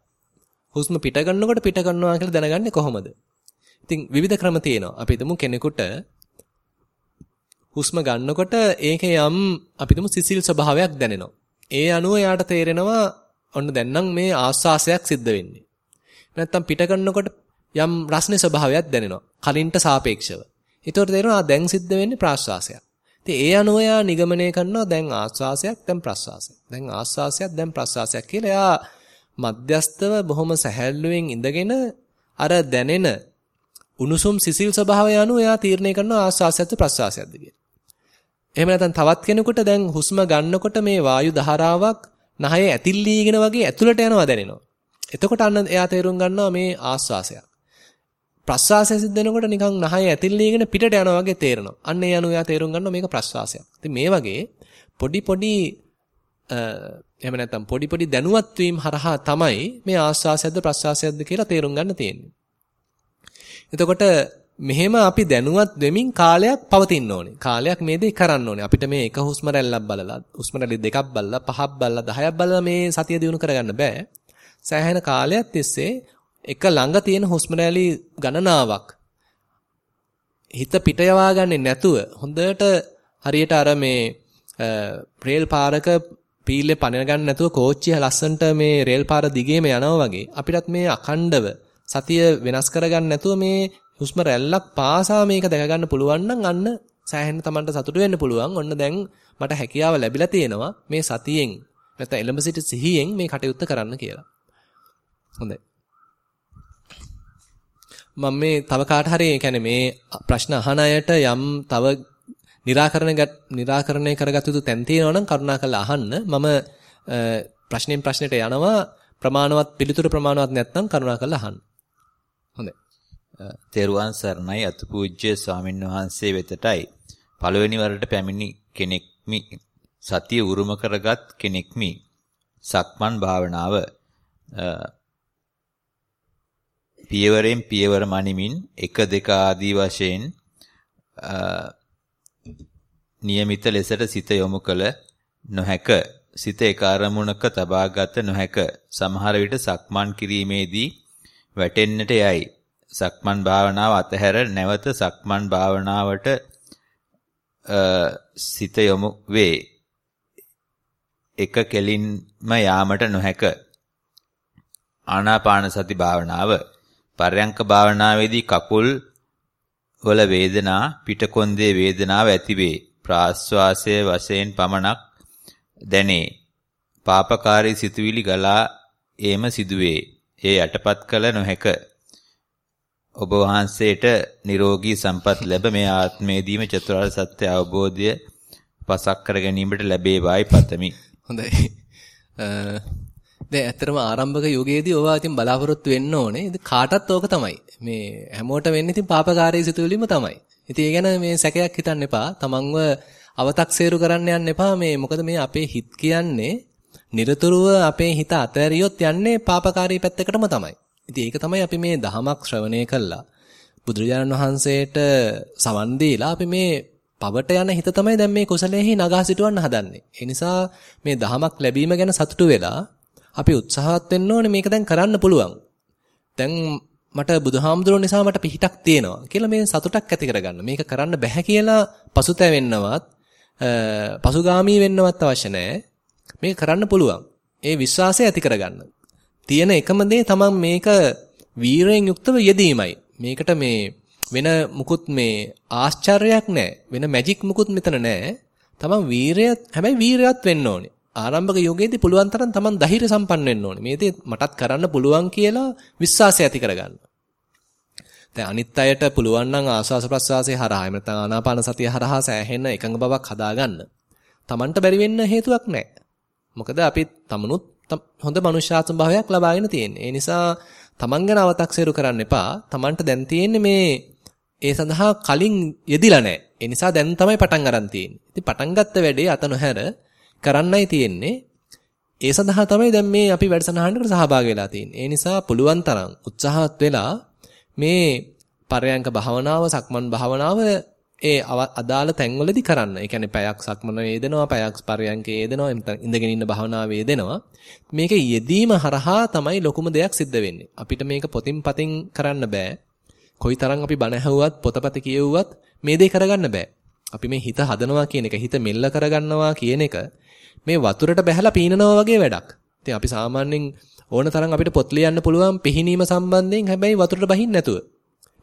හුස්ම පිට ගන්නකොට පිට ගන්නවා කියලා දැනගන්නේ කොහොමද? ඉතින් විවිධ ක්‍රම තියෙනවා. අපි හිතමු කෙනෙකුට හුස්ම ගන්නකොට ඒකේ යම් අපි හිතමු සිසිල් ස්වභාවයක් දැනෙනවා. ඒ අනුව යාට තේරෙනවා ඔන්න දැන් නම් මේ ආස්වාසයක් සිද්ධ වෙන්නේ. නැත්තම් පිට ගන්නකොට යම් රස්නේ ස්වභාවයක් දැනෙනවා. කලින්ට සාපේක්ෂව. ඒතකොට තේරෙනවා දැන් සිද්ධ වෙන්නේ ප්‍රාශ්වාසයක්. ඉතින් ඒ අනුව යා නිගමනය කරනවා දැන් ආස්වාසයක් දැන් ප්‍රස්වාසයක්. දැන් ආස්වාසයක් දැන් ප්‍රස්වාසයක් කියලා එයා මධ්‍යස්තව බොහොම සැහැල්ලුවෙන් ඉඳගෙන අර දැනෙන උණුසුම් සිසිල් ස්වභාවය අනුව එයා තීරණය කරනවා ආස්වාසයක්ද ප්‍රස්වාසයක්ද කියලා. එහෙම නැත්නම් තවත් කෙනෙකුට දැන් හුස්ම ගන්නකොට මේ වායු ධාරාවක් නහයේ ඇතිල්ලීගෙන වගේ ඇතුළට යනවා දැනෙනවා. එතකොට අන්න එයා තේරුම් ගන්නවා මේ ආස්වාසයක්. ප්‍රස්වාසය සිද්ධ වෙනකොට නිකන් නහය ඇතිල්ලීගෙන පිටට යනවා වගේ තේරෙනවා. අන්න ඒ අනුව එයා තේරුම් ගන්නවා මේක ප්‍රස්වාසයක්. ඉතින් මේ වගේ පොඩි පොඩි එහෙම නැත්නම් පොඩි පොඩි දැනුවත් වීම හරහා තමයි මේ ආස්වාසයක්ද ප්‍රස්වාසයක්ද කියලා තේරුම් ගන්න තියෙන්නේ. එතකොට මෙහෙම අපි දැනුවත් වෙමින් කාලයක් පවතින්න ඕනේ. කාලයක් මේ දේ කරන්න ඕනේ. අපිට මේ එක හුස්ම රැල්ලක් බලලා, හුස්ම රැලි දෙකක් බලලා, පහක් බලලා, 10ක් බලලා මේ සතිය දිනු කරගන්න බෑ. සෑහෙන කාලයක් තිස්සේ එක ළඟ තියෙන හුස්ම ගණනාවක් හිත පිට යවා ගන්නේ නැතුව හොඳට හරියට අර මේ රේල් පාරක පීල්ලේ පණ ගන්න නැතුව කෝච්චිය ලස්සන්ට මේ රේල් පාර දිගේම යනවා වගේ අපිටත් මේ අඛණ්ඩව සතිය වෙනස් කරගන්න නැතුව මේ හුස්ම රැල්ලක් පාසා මේක දැක ගන්න පුළුවන් නම් අන්න සෑහෙන Tamanට සතුටු වෙන්න පුළුවන්. ඔන්න දැන් මට හැකියාව ලැබිලා තියෙනවා මේ සතියෙන් නැත්නම් එලඹ සිට සිහියෙන් මේ කටයුත්ත කරන්න කියලා. හොඳයි. මම මේ තව කාට හරි يعني මේ ප්‍රශ්න අහන අයට යම් තව निराකරණ निराකරණය කරගත යුතු තැන් තියෙනවා නම් කරුණාකරලා අහන්න. මම ප්‍රශ්නෙන් ප්‍රශ්නෙට යනවා ප්‍රමාණවත් පිළිතුරු ප්‍රමාණවත් නැත්නම් කරුණාකරලා අහන්න. හොඳයි. තේරුවන් සරණයි අතිපූජ්‍ය ස්වාමීන් වහන්සේ වෙතටයි. පළවෙනි වරට පැමිණි කෙනෙක්මි සතිය උරුම කරගත් කෙනෙක්මි. සක්මන් භාවනාව පියවරෙන් පියවර මනිමින් 1 2 ආදී වශයෙන් નિયમિત ලෙසට සිත යොමු කළ නොහැක. සිත එක අරමුණක තබාගත නොහැක. සමහර විට සක්මන් කිරීමේදී වැටෙන්නට යයි. සක්මන් භාවනාව අතහැර නැවත සක්මන් භාවනාවට සිත යොමු වේ. එක කෙලින්ම යාමට නොහැක. ආනාපාන සති භාවනාව පරයන්ක භාවනාවේදී කකුල් වල වේදනා පිටකොන්දේ වේදනාව ඇතිවේ. ප්‍රාශ්වාසයේ වශයෙන් පමණක් දැනේ. පාපකාරී සිතුවිලි ගලා ඒම සිදුවේ. ඒ යටපත් කළ නොහැක. ඔබ වහන්සේට නිරෝගී සම්පත් ලැබ මේ ආත්මයේදීම චතුරාර්ය සත්‍ය අවබෝධය පසක් කර ගැනීමට ලැබේවායි පතමි. හොඳයි. දැන් ඇත්තටම ආරම්භක යුගයේදී ඔවා ඉතින් බලාපොරොත්තු වෙන්න ඕනේ. ඉතින් කාටත් ඕක තමයි. මේ හැමෝටම වෙන්නේ ඉතින් පාපකාරී සිතුවිලිම තමයි. ඉතින් ඒ ගැන මේ සැකයක් හිතන්න එපා. තමන්ව අව탁සේරු කරන්න යන්න එපා. මේ මොකද මේ අපේ හිත කියන්නේ নিরතුරුව අපේ හිත අතහැරියොත් යන්නේ පාපකාරී පැත්තකටම තමයි. ඉතින් ඒක තමයි අපි මේ දහමක් ශ්‍රවණය කළා. බුදුරජාණන් වහන්සේට සවන් දීලා අපි මේ පවට යන හිත තමයි දැන් මේ කුසලයේ නගා සිටවන්න හදන්නේ. ඒ නිසා මේ දහමක් ලැබීම ගැන සතුටු වෙලා අපි උත්සාහවත් වෙන්න ඕනේ මේක දැන් කරන්න පුළුවන්. දැන් මට බුදුහාමුදුරුවෝ නිසා මට පිහිටක් තියෙනවා කියලා මේ සතුටක් ඇති කරගන්න. මේක කරන්න බෑ කියලා පසුතැවෙන්නවත් පසුගාමී වෙන්නවත් අවශ්‍ය නැහැ. මේක කරන්න පුළුවන්. ඒ විශ්වාසය ඇති කරගන්න. තියෙන එකම දේ තමන් මේක වීරයෙන් යුක්තව යෙදීමයි. මේකට මේ වෙන මුකුත් මේ ආශ්චර්යයක් නැහැ. වෙන මැජික් මුකුත් මෙතන නැහැ. තමන් වීරය හැබැයි වීරයත් වෙන්න ඕනේ. ආරම්භක යෝගයේදී පුළුවන් තරම් තමන් ධෛර්ය සම්පන්න වෙන්න ඕනේ. මේ දේ මටත් කරන්න පුළුවන් කියලා විශ්වාසය ඇති කරගන්න. දැන් අනිත් අයට පුළුවන් නම් ආස්වාස ප්‍රස්වාසයේ හරහා එහෙම නැත්නම් ආනාපාන සතිය හරහා සෑහෙන එකඟ බවක් හදාගන්න. තමන්ට බැරි වෙන්න හේතුවක් නැහැ. මොකද අපි තමනුත් හොඳ මනුෂ්‍යාත්ම භාවයක් ලබාගෙන තියෙන්නේ. ඒ නිසා තමන් ගැන අව탁සේරු කරන්න එපා. තමන්ට දැන් තියෙන්නේ මේ ඒ සඳහා කලින් යෙදිලා නැහැ. ඒ නිසා දැන් තමයි පටන් අරන් තියෙන්නේ. ඉතින් පටන් ගත්ත වැඩේ අත නොහැර කරන්නයි තියෙන්නේ. ඒ සඳහා තමයි දැන් මේ අපි වැඩසටහනකට සහභාගී වෙලා තියෙන්නේ. ඒ නිසා පුළුවන් තරම් උත්සාහවත් වෙලා මේ පරයන්ක භාවනාව, සක්මන් භාවනාව ඒ අදාළ තැන්වලදී කරන්න. ඒ කියන්නේ පැයක් සක්මන වේදෙනවා, පැයක් පරයන්කේ වේදෙනවා, ඉඳගෙන ඉන්න භාවනාව වේදෙනවා. මේක යෙදීම හරහා තමයි ලොකුම දෙයක් සිද්ධ වෙන්නේ. අපිට මේක පොතින් පතින් කරන්න බෑ. කොයිතරම් අපි බණ ඇහුවත්, පොතපත කියවුවත් මේ දේ කරගන්න බෑ. අපි මේ හිත හදනවා කියන එක, හිත මෙල්ල කරගන්නවා කියන එක මේ වතුරට බැහැලා පීනනවා වගේ වැඩක්. ඉතින් අපි සාමාන්‍යයෙන් ඕන තරම් අපිට පොත් ලියන්න පුළුවන් පිහිනීම සම්බන්ධයෙන් හැබැයි වතුරට බහින්න නැතුව.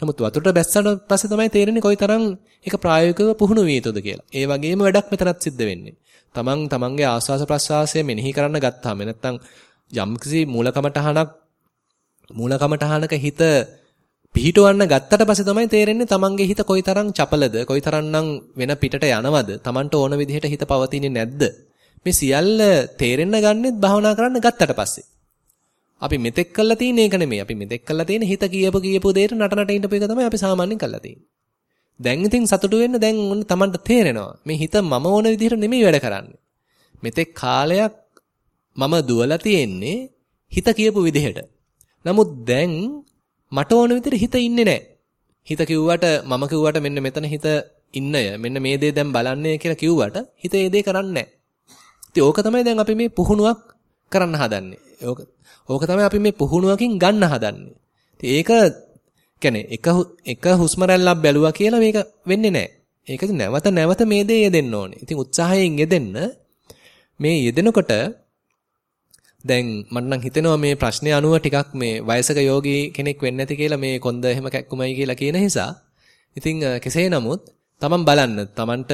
නමුත් වතුරට බැස්සට පස්සේ තමයි තේරෙන්නේ කොයිතරම් ඒක ප්‍රායෝගිකව පුහුණු විය යුතුද කියලා. ඒ වගේම වැඩක් මෙතනත් සිද්ධ වෙන්නේ. තමන් තමන්ගේ ආස්වාස ප්‍රස්වාසය මෙනෙහි කරන්න ගත්තාම නැත්තම් යම්කිසි මූලකමටහනක් මූලකමටහනක හිත පිහිටවන්න ගත්තට පස්සේ තමයි තේරෙන්නේ තමන්ගේ හිත කොයිතරම් චපලද කොයිතරම්නම් වෙන පිටට යනවද තමන්ට ඕන විදිහට හිත පවතින්නේ නැද්ද මේ සියල්ල තේරෙන්න ගන්නෙත් භාවනා කරන්න ගත්තට පස්සේ. අපි මෙතෙක් කළා තියෙන එක නෙමෙයි. අපි මෙතෙක් කළා තියෙන හිත කියපු කියපු දෙයට නටනට ඉඳපු එක තමයි අපි සාමාන්‍යයෙන් කළා තියෙන්නේ. දැන් ඉතින් සතුටු වෙන්න දැන් ඔන්න Tamanට තේරෙනවා. මේ හිත මම ඕන විදිහට නෙමෙයි වැඩ කරන්නේ. මෙතෙක් කාලයක් මම දුවලා තියෙන්නේ හිත කියපු විදිහට. නමුත් දැන් මට ඕන විදිහට හිත ඉන්නේ නැහැ. හිත කිව්වට මම කිව්වට මෙන්න මෙතන හිත ඉන්නය. මෙන්න මේ දේ දැන් බලන්නේ කියලා කිව්වට හිත ඒ දේ කරන්නේ නැහැ. ඉතින් ඕක තමයි දැන් අපි මේ පුහුණුවක් කරන්න හදන්නේ. ඕක ඕක තමයි අපි මේ පුහුණුවකින් ගන්න හදන්නේ. ඉතින් ඒක කියන්නේ එක එක හුස්ම රැල්ලක් බැලුවා කියලා මේක වෙන්නේ නැහැ. ඒක නැවත නැවත මේ දේ යෙදෙන්න ඕනේ. ඉතින් උත්සාහයෙන් යෙදෙන්න මේ යෙදෙනකොට දැන් මට නම් හිතෙනවා මේ ප්‍රශ්නේ අනුව ටිකක් මේ වයසක යෝගී කෙනෙක් වෙන්න ඇති කියලා මේ කොන්ද එහෙම කැක්කුමයි කියලා කියන නිසා. ඉතින් කෙසේ නමුත් තමන් බලන්න තමන්ට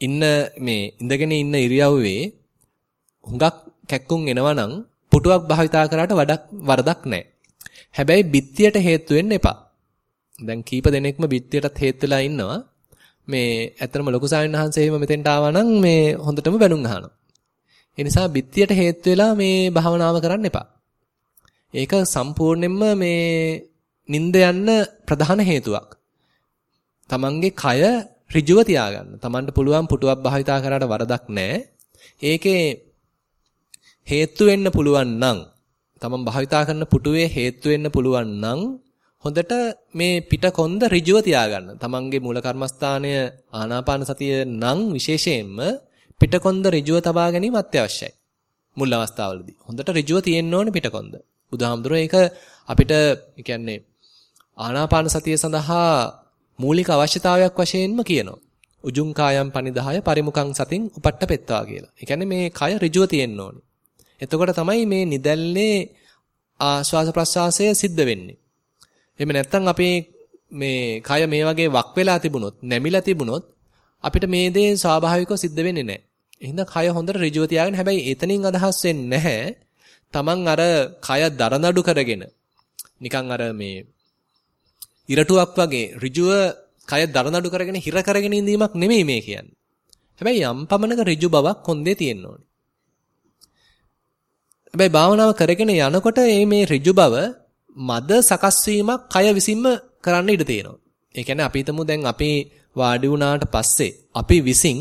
ඉන්න මේ ඉඳගෙන ඉන්න ඉරියව්වේ හුඟක් කැක්කුම් එනවනම් පුටුවක් භාවිතා කරාට වඩක් වරදක් නැහැ. හැබැයි බිත්තියට හේතු වෙන්න එපා. දැන් කීප දෙනෙක්ම බිත්තියටත් හේතු වෙලා ඉන්නවා. මේ ඇත්තටම ලොකු සාවින් වහන්සේ එහෙම මෙතෙන්ට ආවා නම් මේ හොඳටම බැනුම් අහනවා. ඒ නිසා බිත්තියට හේතු වෙලා මේ භාවනාව කරන්න එපා. ඒක සම්පූර්ණයෙන්ම මේ නිින්ද යන්න ප්‍රධාන හේතුවක්. තමන්ගේ කය ඍජුව තියාගන්න. Tamanට පුළුවන් පුටුවක් භාවිතා කරාට වරදක් නැහැ. ඒකේ හේතු වෙන්න පුළුවන් නම් Taman භාවිතා කරන පුටුවේ හේතු වෙන්න පුළුවන් නම් හොඳට මේ පිට කොන්ද ඍජුව තියාගන්න. තමන්ගේ මූල කර්මස්ථානය ආනාපාන සතිය නම් විශේෂයෙන්ම පිට කොන්ද ඍජුව තබා ගැනීම අත්‍යවශ්‍යයි. මුල් අවස්ථාවලදී. හොඳට ඍජුව තියෙන්න ඕනේ පිට කොන්ද. බුදුහාමුදුරුවෝ ඒක අපිට කියන්නේ ආනාපාන සතිය සඳහා මූලික අවශ්‍යතාවයක් වශයෙන්ම කියනවා. උජුං කායම් පනිදාය පරිමුඛං සතින් උපට්ඨපෙත්තා කියලා. ඒ කියන්නේ මේ කය ඍජුව තියෙන්න ඕනේ. එතකොට තමයි මේ නිදැල්ලේ ආශ්වාස ප්‍රශ්වාසය සිද්ධ වෙන්නේ. එහෙම නැත්නම් අපේ මේ කය මේ වගේ වක් වෙලා තිබුණොත්, නැමිලා තිබුණොත් අපිට මේ දේ ස්වාභාවිකව සිද්ධ වෙන්නේ නැහැ. එහෙනම් කය හොඳට ඍජුව තියාගෙන හැබැයි එතනින් අදහස් වෙන්නේ නැහැ. Taman අර කය දරනඩු කරගෙන නිකන් අර මේ ඉරටුවක් වගේ ඍජුව කය දරනඩු කරගෙන හිර කරගෙන ඉඳීමක් නෙමෙයි මේ කියන්නේ. හැබැයි යම් පමණක ඍජු බවක් කොන්දේ තියෙන්න ඕනේ. හැබැයි භාවනාව කරගෙන යනකොට මේ ඍජු බව මද සකස් වීමක් කය විසින්ම කරන්න ඉඩ තියෙනවා. ඒ කියන්නේ අපි හිතමු දැන් අපි වාඩි වුණාට පස්සේ අපි විසින්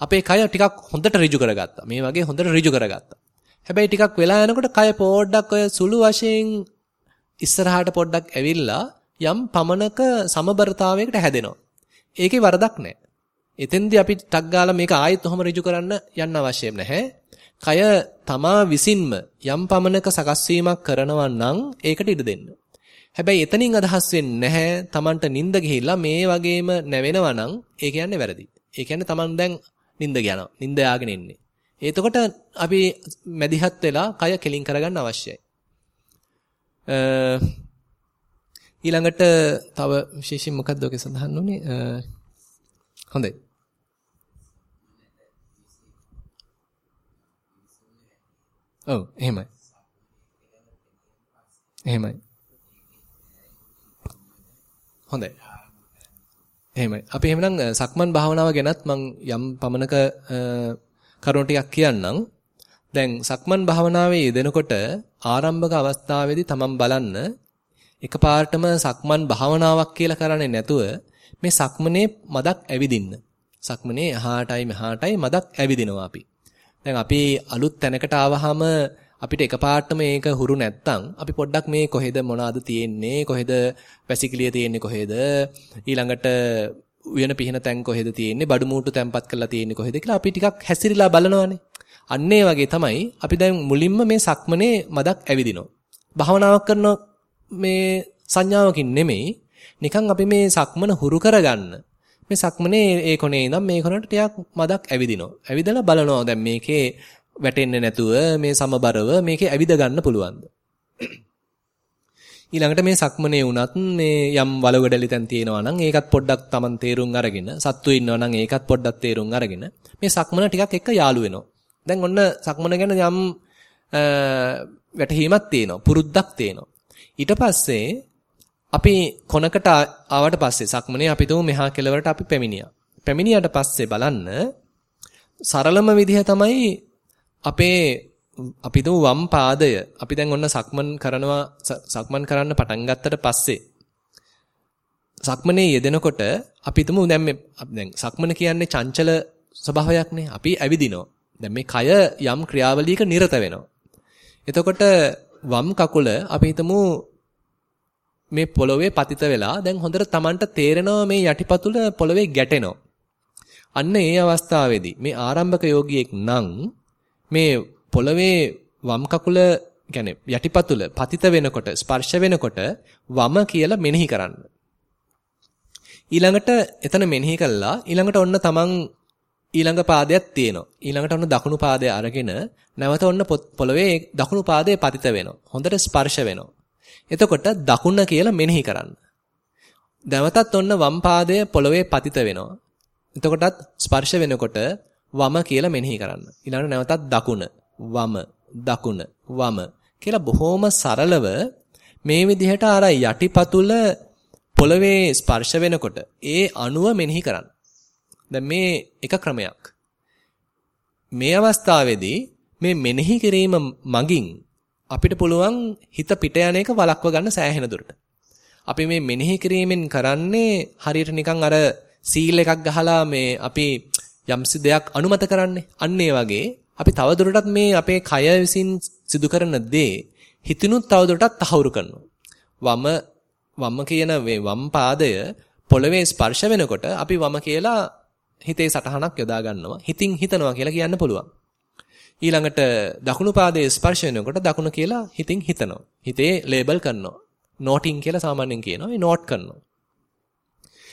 අපේ කය ටිකක් හොඳට ඍජු කරගත්තා. මේ වගේ හොඳට ඍජු කරගත්තා. හැබැයි ටිකක් වෙලා යනකොට කය පොඩ්ඩක් ඔය සුළු වශයෙන් ඉස්සරහට පොඩ්ඩක් ඇවිල්ලා යම් පමණක සමබරතාවයකට හැදෙනවා. ඒකේ වරදක් නැහැ. එතෙන්දී අපි ටක් ගාලා මේක ආයෙත් ඔහොම ඍජු කරන්න යන්න අවශ්‍ය නැහැ. කය තමා විසින්ම යම් පමණක සකස් වීමක් කරනවා නම් ඒකට ඉඩ දෙන්න. හැබැයි එතනින් අදහස් වෙන්නේ නැහැ Tamanට නිින්ද ගිහිල්ලා මේ වගේම නැවෙනවා නම් ඒ කියන්නේ වැරදි. ඒ කියන්නේ Taman දැන් නිින්ද යනවා. නිින්ද යාගෙන ඉන්නේ. එතකොට අපි මැදිහත් වෙලා කය කෙලින් කරගන්න අවශ්‍යයි. ඊළඟට තව විශේෂයෙන් මොකක්ද ඔකේ සඳහන් වුනේ? හොඳයි. ඔව් එහෙමයි. එහෙමයි. හොඳයි. එහෙමයි. අපි එහෙමනම් සක්මන් භාවනාව ගැනත් මම යම් පමණක කරුණු ටිකක් කියන්නම්. දැන් සක්මන් භාවනාවේ යෙදෙනකොට ආරම්භක අවස්ථාවේදී තමන් බලන්න එකපාරටම සක්මන් භාවනාවක් කියලා කරන්නේ නැතුව මේ සක්මනේ මදක් ඇවිදින්න. සක්මනේ එහාටයි මෙහාටයි මදක් ඇවිදිනවා අපි. දැන් අපි අලුත් තැනකට ආවහම අපිට එකපාරටම මේක හුරු නැත්තම් අපි පොඩ්ඩක් මේ කොහෙද මොනවාද තියෙන්නේ කොහෙද වැසිකිළිය තියෙන්නේ කොහෙද ඊළඟට උයන පිහින තැන් කොහෙද තියෙන්නේ බඩු මූට්ටු තැන්පත් කරලා තියෙන්නේ කොහෙද කියලා අපි ටිකක් හැසිරීලා බලනවානේ අන්න ඒ වගේ තමයි අපි දැන් මුලින්ම මේ සක්මනේ මදක් ඇවිදිනවා භාවනාවක් කරන මේ සංඥාවකින් නෙමෙයි නිකන් අපි මේ සක්මන හුරු කරගන්න මේ සක්මනේ ඒ කොනේ ඉඳන් මේ කොනට ටිකක් මදක් ඇවිදිනවා. ඇවිදලා බලනවා දැන් මේකේ වැටෙන්නේ නැතුව මේ සමබරව මේකේ ඇවිද ගන්න පුළුවන්ද? ඊළඟට මේ සක්මනේ වුණත් මේ යම් වලගඩලි තැන් තියෙනවා නම් ඒකත් පොඩ්ඩක් Taman තේරුම් අරගෙන සත්තු ඉන්නවා නම් ඒකත් පොඩ්ඩක් තේරුම් අරගෙන මේ සක්මන ටිකක් එක්ක යාළු වෙනවා. දැන් ඔන්න සක්මන ගැන යම් වැටහීමක් තියෙනවා. පුරුද්දක් තියෙනවා. ඊට පස්සේ අපි කොනකට ආවට පස්සේ සක්මනේ අපි තුමු මෙහා කෙළවරට අපි පැමිණියා. පැමිණියට පස්සේ බලන්න සරලම විදිහ තමයි අපේ අපි තුමු වම් පාදය අපි දැන් ඔන්න සක්මන් කරනවා සක්මන් කරන්න පටන් ගත්තට පස්සේ සක්මනේ යෙදෙනකොට අපි තුමු දැන් මේ දැන් සක්මන කියන්නේ චංචල ස්වභාවයක්නේ. අපි ඇවිදිනවා. දැන් මේ කය යම් ක්‍රියාවලියක නිරත වෙනවා. එතකොට වම් කකුල අපි හිතමු මේ පොළවේ පතිත වෙලා දැන් හොඳට Tamanට තේරෙනවා මේ යටිපතුල පොළවේ ගැටෙනවා. අන්න ඒ අවස්ථාවේදී මේ ආරම්භක යෝගියෙක් නම් මේ පොළවේ වම් කකුල කියන්නේ යටිපතුල පතිත වෙනකොට ස්පර්ශ වෙනකොට වම කියලා මෙනෙහි කරන්න. ඊළඟට එතන මෙනෙහි කළා ඊළඟට ඔන්න තමන් ඊළඟ පාදයක් තියෙනවා. ඊළඟට ඔන්න දකුණු පාදය අරගෙන නැවත ඔන්න පොළවේ දකුණු පාදයේ පතිත වෙනවා. හොඳට ස්පර්ශ වෙනවා. එතකොට දකුණ කියලා මෙනෙහි කරන්න. දැවතත් ඔන්න වම් පාදය පොළවේ පතිත වෙනවා. එතකොටත් ස්පර්ශ වෙනකොට වම කියලා මෙනෙහි කරන්න. ඊළඟට නැවතත් දකුණ, වම, දකුණ, වම කියලා බොහොම සරලව මේ විදිහට අර යටිපතුල පොළවේ ස්පර්ශ වෙනකොට ඒ අණුව මෙනෙහි කරන්න. දැන් මේ එක ක්‍රමයක්. මේ අවස්ථාවේදී මේ මෙනෙහි කිරීම මගින් අපිට පුළුවන් හිත පිට යන එක වළක්ව ගන්න සෑහෙන දුරට. අපි මේ මෙනෙහි කිරීමෙන් කරන්නේ හරියට නිකන් අර සීල් එකක් ගහලා මේ අපි යම්සි දෙයක් අනුමත කරන්නේ. අන්න වගේ අපි තවදුරටත් මේ අපේ කය විසින් සිදු කරන දේ හිතිනුත් තවදුරටත් තහවුරු කරනවා. වම වම කියන මේ වම් පාදය පොළවේ ස්පර්ශ වෙනකොට අපි වම කියලා හිතේ සටහනක් යොදා ගන්නවා. හිතින් හිතනවා කියලා කියන්න පුළුවන්. ඊළඟට දකුණු පාදයේ ස්පර්ශ වෙනකොට දකුණ කියලා හිතින් හිතනවා. හිතේ ලේබල් කරනවා. නෝටින් කියලා සාමාන්‍යයෙන් කියනවා. ඒ නෝට් කරනවා.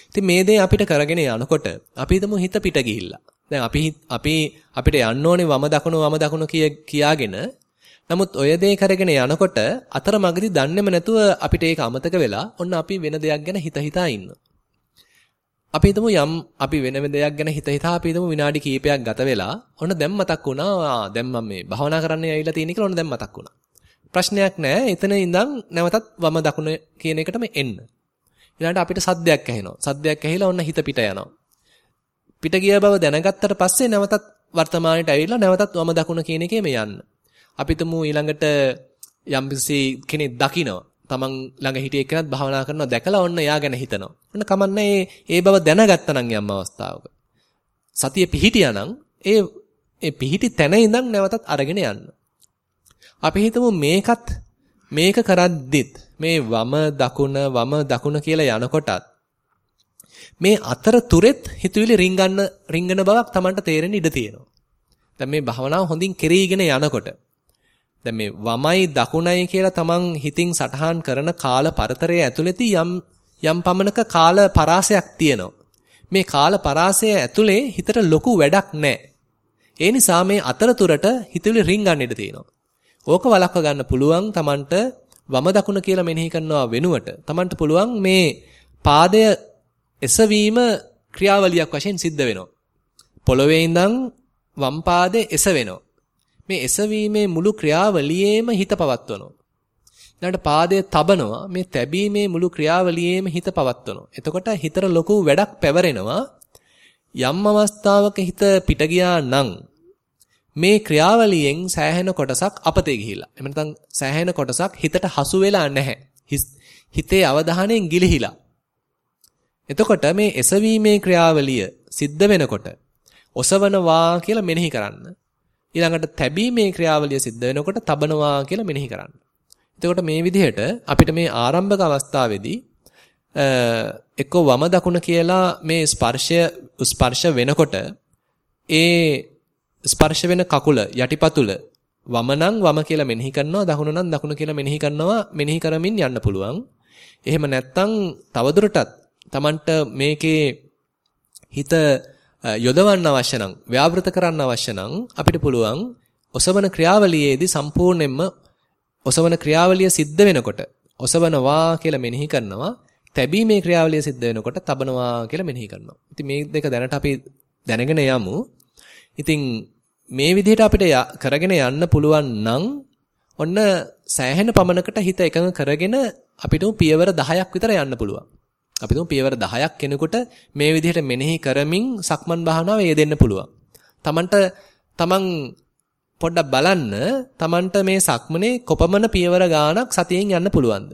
ඉතින් මේ දේ අපිට කරගෙන යනකොට අපි හිතමු හිත පිට ගිහිල්ලා. දැන් අපි අපි අපිට යන්න ඕනේ වම දකුණ වම දකුණ කියාගෙන නමුත් ඔය දේ කරගෙන යනකොට අතරමඟදී දන්නේම නැතුව අපිට ඒක අමතක වෙලා ඔන්න අපි වෙන දෙයක් ගැන හිත හිතා ඉන්නවා. අපි හිතමු යම් අපි වෙන දෙයක් ගැන හිත හිතා අපි හිතමු විනාඩි කිහිපයක් ගත වෙලා ඔන්න දැන් මතක් වුණා දැන් මම මේ භවනා කරන්න ඇවිල්ලා තියෙන කියලා ඔන්න දැන් මතක් වුණා. ප්‍රශ්නයක් නැහැ. එතන ඉඳන් නැවතත් වම දකුණ කියන එකටම එන්න. ඊළඟට අපිට සද්දයක් ඇහෙනවා. සද්දයක් ඇහිලා ඔන්න හිත පිට යනවා. පිට ගිය බව දැනගත්තට පස්සේ නැවතත් වර්තමානයට ඇවිල්ලා නැවතත් වම දකුණ කියන එකේම යන්න. අපි තුමු ඊළඟට යම්කිසි කෙනෙක් දකිනවා. තමන් ළඟ හිටිය එක්කනත් භාවනා කරනවා දැකලා ඔන්න එයා ගැන හිතනවා. ඔන්න කමන්නේ ඒ බව දැනගත්තා නම් යම් අවස්ථාවක. සතිය පිහිටියානම් ඒ ඒ පිහිටි තැන ඉඳන් නැවතත් අරගෙන යන්න. අපි හිතමු මේකත් මේක කරද්දිත් මේ වම දකුණ වම දකුණ කියලා යනකොටත් මේ අතර තුරෙත් හිතුවිලි රිංගන්න රිංගන බවක් Tamanට තේරෙන්න ඉඩ තියෙනවා. දැන් මේ භවනාව හොඳින් කෙරීගෙන යනකොට දැන් මේ වමයි දකුණයි කියලා තමන් හිතින් සටහන් කරන කාල පරතරය ඇතුළතදී යම් යම් පමණක කාල පරාසයක් තියෙනවා. මේ කාල පරාසය ඇතුලේ හිතට ලොකු වැඩක් නැහැ. ඒ නිසා මේ අතරතුරට හිතුවිලි රින්ගන්න ඉඩ තියෙනවා. ඕක වළක්ව ගන්න පුළුවන් තමන්ට වම දකුණ කියලා මෙනෙහි කරනවා වෙනුවට තමන්ට පුළුවන් මේ පාදය එසවීම ක්‍රියාවලියක් වශයෙන් සිද්ධ වෙනවා. පොළවේ ඉඳන් වම් පාදේ එසවෙනවා. මේ එසවීමේ මුළු ක්‍රියාවලියේම හිත පවත්වනවා. ඊළඟට පාදයේ තබනවා මේ තැබීමේ මුළු ක්‍රියාවලියේම හිත පවත්වනවා. එතකොට හිතට ලොකු වැඩක් පැවරෙනවා. යම් අවස්ථාවක හිත පිට නම් මේ ක්‍රියාවලියෙන් සෑහෙන කොටසක් අපතේ ගිහිලා. එහෙම නැත්නම් සෑහෙන කොටසක් හිතට හසු වෙලා නැහැ. හිතේ අවධානයෙන් ගිලිහිලා. එතකොට මේ එසවීමේ ක්‍රියාවලිය සිද්ධ වෙනකොට ඔසවනවා කියලා මෙනෙහි කරන්න. ඊළඟට තැබීමේ ක්‍රියාවලිය සිද්ධ වෙනකොට තබනවා කියලා මෙනෙහි කරන්න. එතකොට මේ විදිහට අපිට මේ ආරම්භක අවස්ථාවේදී එක්ක වම දකුණ කියලා මේ ස්පර්ශය ස්පර්ශ වෙනකොට ඒ ස්පර්ශ වෙන කකුල යටිපතුල වම නම් වම කියලා මෙනෙහි කරනවා දකුණ නම් දකුණ කියලා මෙනෙහි කරනවා මෙනෙහි කරමින් යන්න පුළුවන්. එහෙම නැත්නම් තවදුරටත් Tamanට මේකේ හිත යොදවන්න අවශ්‍ය නම් ව්‍යාවෘත කරන්න අවශ්‍ය නම් අපිට පුළුවන් ඔසවන ක්‍රියාවලියේදී සම්පූර්ණයෙන්ම ඔසවන ක්‍රියාවලිය සිද්ධ වෙනකොට ඔසවනවා කියලා මෙනෙහි කරනවා තැබීමේ ක්‍රියාවලිය සිද්ධ වෙනකොට තබනවා කියලා මෙනෙහි කරනවා. ඉතින් මේ දෙක දැනට අපි දැනගෙන යමු. ඉතින් මේ විදිහට අපිට කරගෙන යන්න පුළුවන් නම් ඔන්න සෑහෙන පමණකට හිත එකඟ කරගෙන අපිට පියවර 10ක් විතර යන්න පුළුවන්. අපි තුමු පියවර 10ක් කෙනෙකුට මේ විදිහට මෙනෙහි කරමින් සක්මන් භාවනාව යෙදෙන්න පුළුවන්. Tamanට Taman පොඩ්ඩක් බලන්න Tamanට මේ සක්මනේ කොපමණ පියවර ගාණක් සතියෙන් යන්න පුළුවන්ද?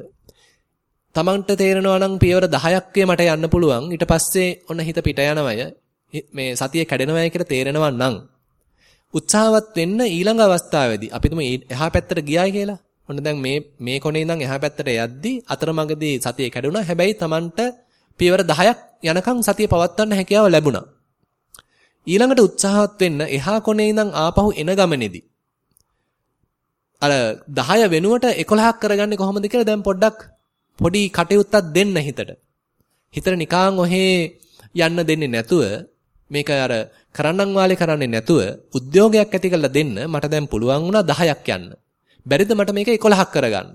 Tamanට තේරෙනවා නම් පියවර 10ක් මට යන්න පුළුවන්. ඊට පස්සේ ඔන්න හිත පිට යනවය. මේ සතිය කැඩෙනවය කියලා තේරෙනවා නම් උත්සාහවත් වෙන්න ඊළඟ අවස්ථාවේදී අපි තුමු එහා පැත්තට ගියායි කියලා. ඔන්න දැන් මේ මේ කොනේ ඉඳන් එහා පැත්තට යද්දී අතරමඟදී සතිය කැඩුණා. හැබැයි Tamanට පියවර 10ක් යනකම් සතිය පවත්වන්න හැකියාව ලැබුණා. ඊළඟට උත්සාහවත් වෙන්න එහා කොනේ ඉඳන් ආපහු එන ගමනේදී අර 10 වෙනුවට 11ක් කරගන්නේ කොහොමද කියලා දැන් පොඩ්ඩක් පොඩි කටයුත්තක් දෙන්න හිතට. හිතට නිකං ඔහේ යන්න දෙන්නේ නැතුව මේක අර කරන්නම් වාලේ කරන්නේ නැතුව උද්‍යෝගයක් ඇති කරලා දෙන්න මට දැන් පුළුවන් වුණා 10ක් යන්න. බැරිද මට මේක 11ක් කරගන්න?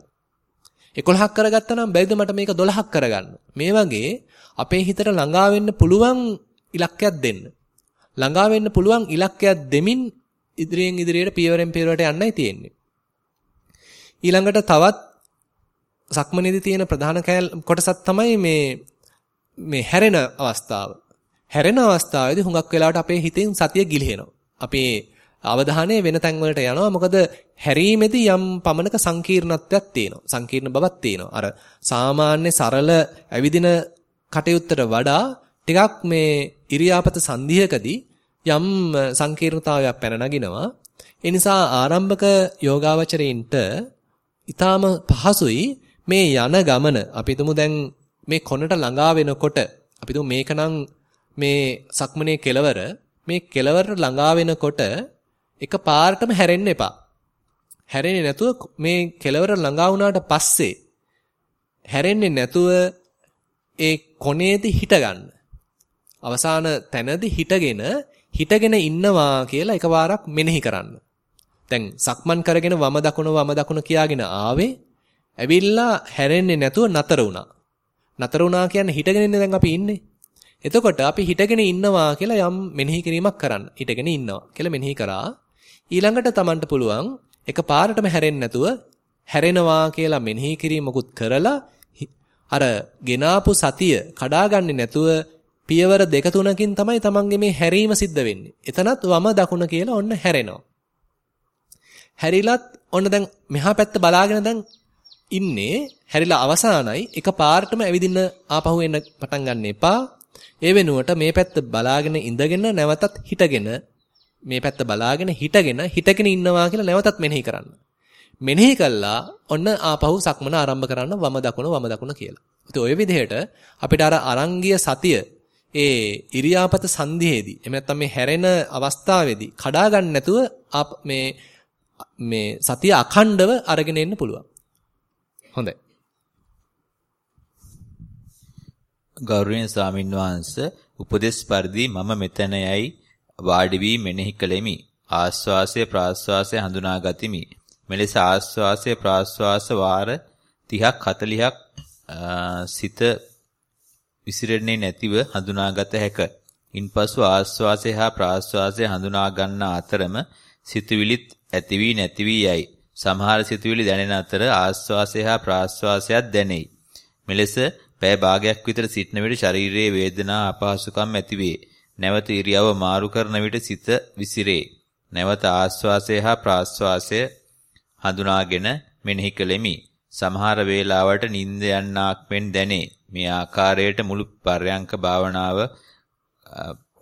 11ක් කරගත්තා නම් බැරිද මට මේක 12ක් කරගන්න? මේ වගේ අපේ හිතට ළඟා වෙන්න පුළුවන් ඉලක්කයක් දෙන්න. ළඟා වෙන්න පුළුවන් ඉලක්කයක් දෙමින් ඉදිරියෙන් ඉදිරියට පියවරෙන් පියවරට යන්නයි තියෙන්නේ. ඊළඟට තවත් සක්මනේදී තියෙන ප්‍රධාන කොටසක් තමයි මේ මේ හැරෙන අවස්ථාව. හැරෙන අවස්ථාවේදී හුඟක් වෙලාවට අපේ හිතෙන් සතිය ගිලිහෙනවා. අපේ අවධානය වෙන තැන් වලට යනවා. මොකද හැරීමේදී යම් පමණක සංකීර්ණත්වයක් තියෙනවා. සංකීර්ණ බවක් තියෙනවා. අර සාමාන්‍ය සරල ඇවිදින කටයුත්තට වඩා ටිකක් මේ ඉරියාපත සංධියකදී යම් සංකීර්ණතාවයක් පැන නගිනවා. ඒ නිසා ආරම්භක යෝගාවචරයින්ට ඊටාම පහසුයි මේ යන ගමන අපි තුමු දැන් මේ කොනට ළඟා වෙනකොට අපි තුමු මේකනම් මේ සක්මනේ කෙලවර මේ කෙලවරට ළඟා වෙනකොට එක පාරටම හැරෙන්න එපා. හැරෙන්නේ නැතුව මේ කෙලවර ළඟා වුණාට පස්සේ හැරෙන්නේ නැතුව ඒ කොනේදී හිට ගන්න. අවසාන තැනදී හිටගෙන හිටගෙන ඉන්නවා කියලා එකපාරක් මෙනෙහි කරන්න. දැන් සක්මන් කරගෙන වම දකුණ වම දකුණ කියාගෙන ආවේ ඇවිල්ලා හැරෙන්නේ නැතුව නතර වුණා. නතර වුණා කියන්නේ හිටගෙන ඉන්නේ දැන් අපි ඉන්නේ. එතකොට අපි හිටගෙන ඉන්නවා කියලා යම් මෙනෙහි කිරීමක් කරන්න. හිටගෙන ඉන්නවා කියලා මෙනෙහි කරා. ඊළඟට Tamanට පුළුවන් එක පාරටම හැරෙන්නේ නැතුව හැරෙනවා කියලා මෙනෙහි කිරීමකුත් කරලා අර ගෙනාපු සතිය කඩාගන්නේ නැතුව පියවර දෙක තුනකින් තමයි Tamanගේ මේ හැරීම සිද්ධ වෙන්නේ. එතනත් වම දකුණ කියලා ඔන්න හැරෙනවා. හැරිලත් ඔන්න දැන් මෙහා පැත්ත බලාගෙන දැන් ඉන්නේ හැරිලා අවසానයි එක පාරටම ඇවිදින්න ආපහු එන්න පටන් ගන්න එපා. ඒ වෙනුවට මේ පැත්ත බලාගෙන ඉඳගෙන නැවතත් හිටගෙන මේ පැත්ත බලාගෙන හිටගෙන හිටගෙන ඉන්නවා කියලා නැවතත් මෙනෙහි කරන්න. මෙනෙහි කළා ඔන්න ආපහු සක්මන ආරම්භ කරන්න වම දකුණ වම දකුණ කියලා. ඉතින් ওই විදිහට අපිට අර අරංගිය සතිය ඒ ඉරියාපත සංධියේදී එහෙම නැත්නම් මේ හැරෙන අවස්ථාවේදී කඩා ගන්න නැතුව මේ මේ සතිය අඛණ්ඩව අරගෙන එන්න පුළුවන්. හොඳයි. ගෞරවනීය ස්වාමින් වහන්සේ උපදේශ පරිදි මම මෙතන යයි වාඩි වී මෙනෙහි කළෙමි. ආස්වාසය ප්‍රාස්වාසය හඳුනා ගතිමි. මෙලෙස ආස්වාසය ප්‍රාස්වාස වාර 30ක් 40ක් සිත විසිරෙන්නේ නැතිව හඳුනාගත හැක. ඉන්පසු ආස්වාසය හා ප්‍රාස්වාසය හඳුනා ගන්න අතරම සිතුවිලිත් ඇති වී නැති වී යයි. සමහර සිතුවිලි දැනෙන අතර ආස්වාසය හා ප්‍රාස්වාසයත් දැනෙයි. මෙලෙස පෑ භාගයක් විතර සිටන විට ශරීරයේ වේදනා අපහසුකම් ඇතිවේ. නැවත ඉරියව මාරු කරන විට සිත විසිරේ. නැවත ආස්වාසය හා ප්‍රාස්වාසය හඳුනාගෙන මෙනෙහි කෙලෙමි. සමහර වේලාවට නිින්ද යන්නාක් මෙන් දැනේ. මේ ආකාරයට මුළු පර්යංක භාවනාව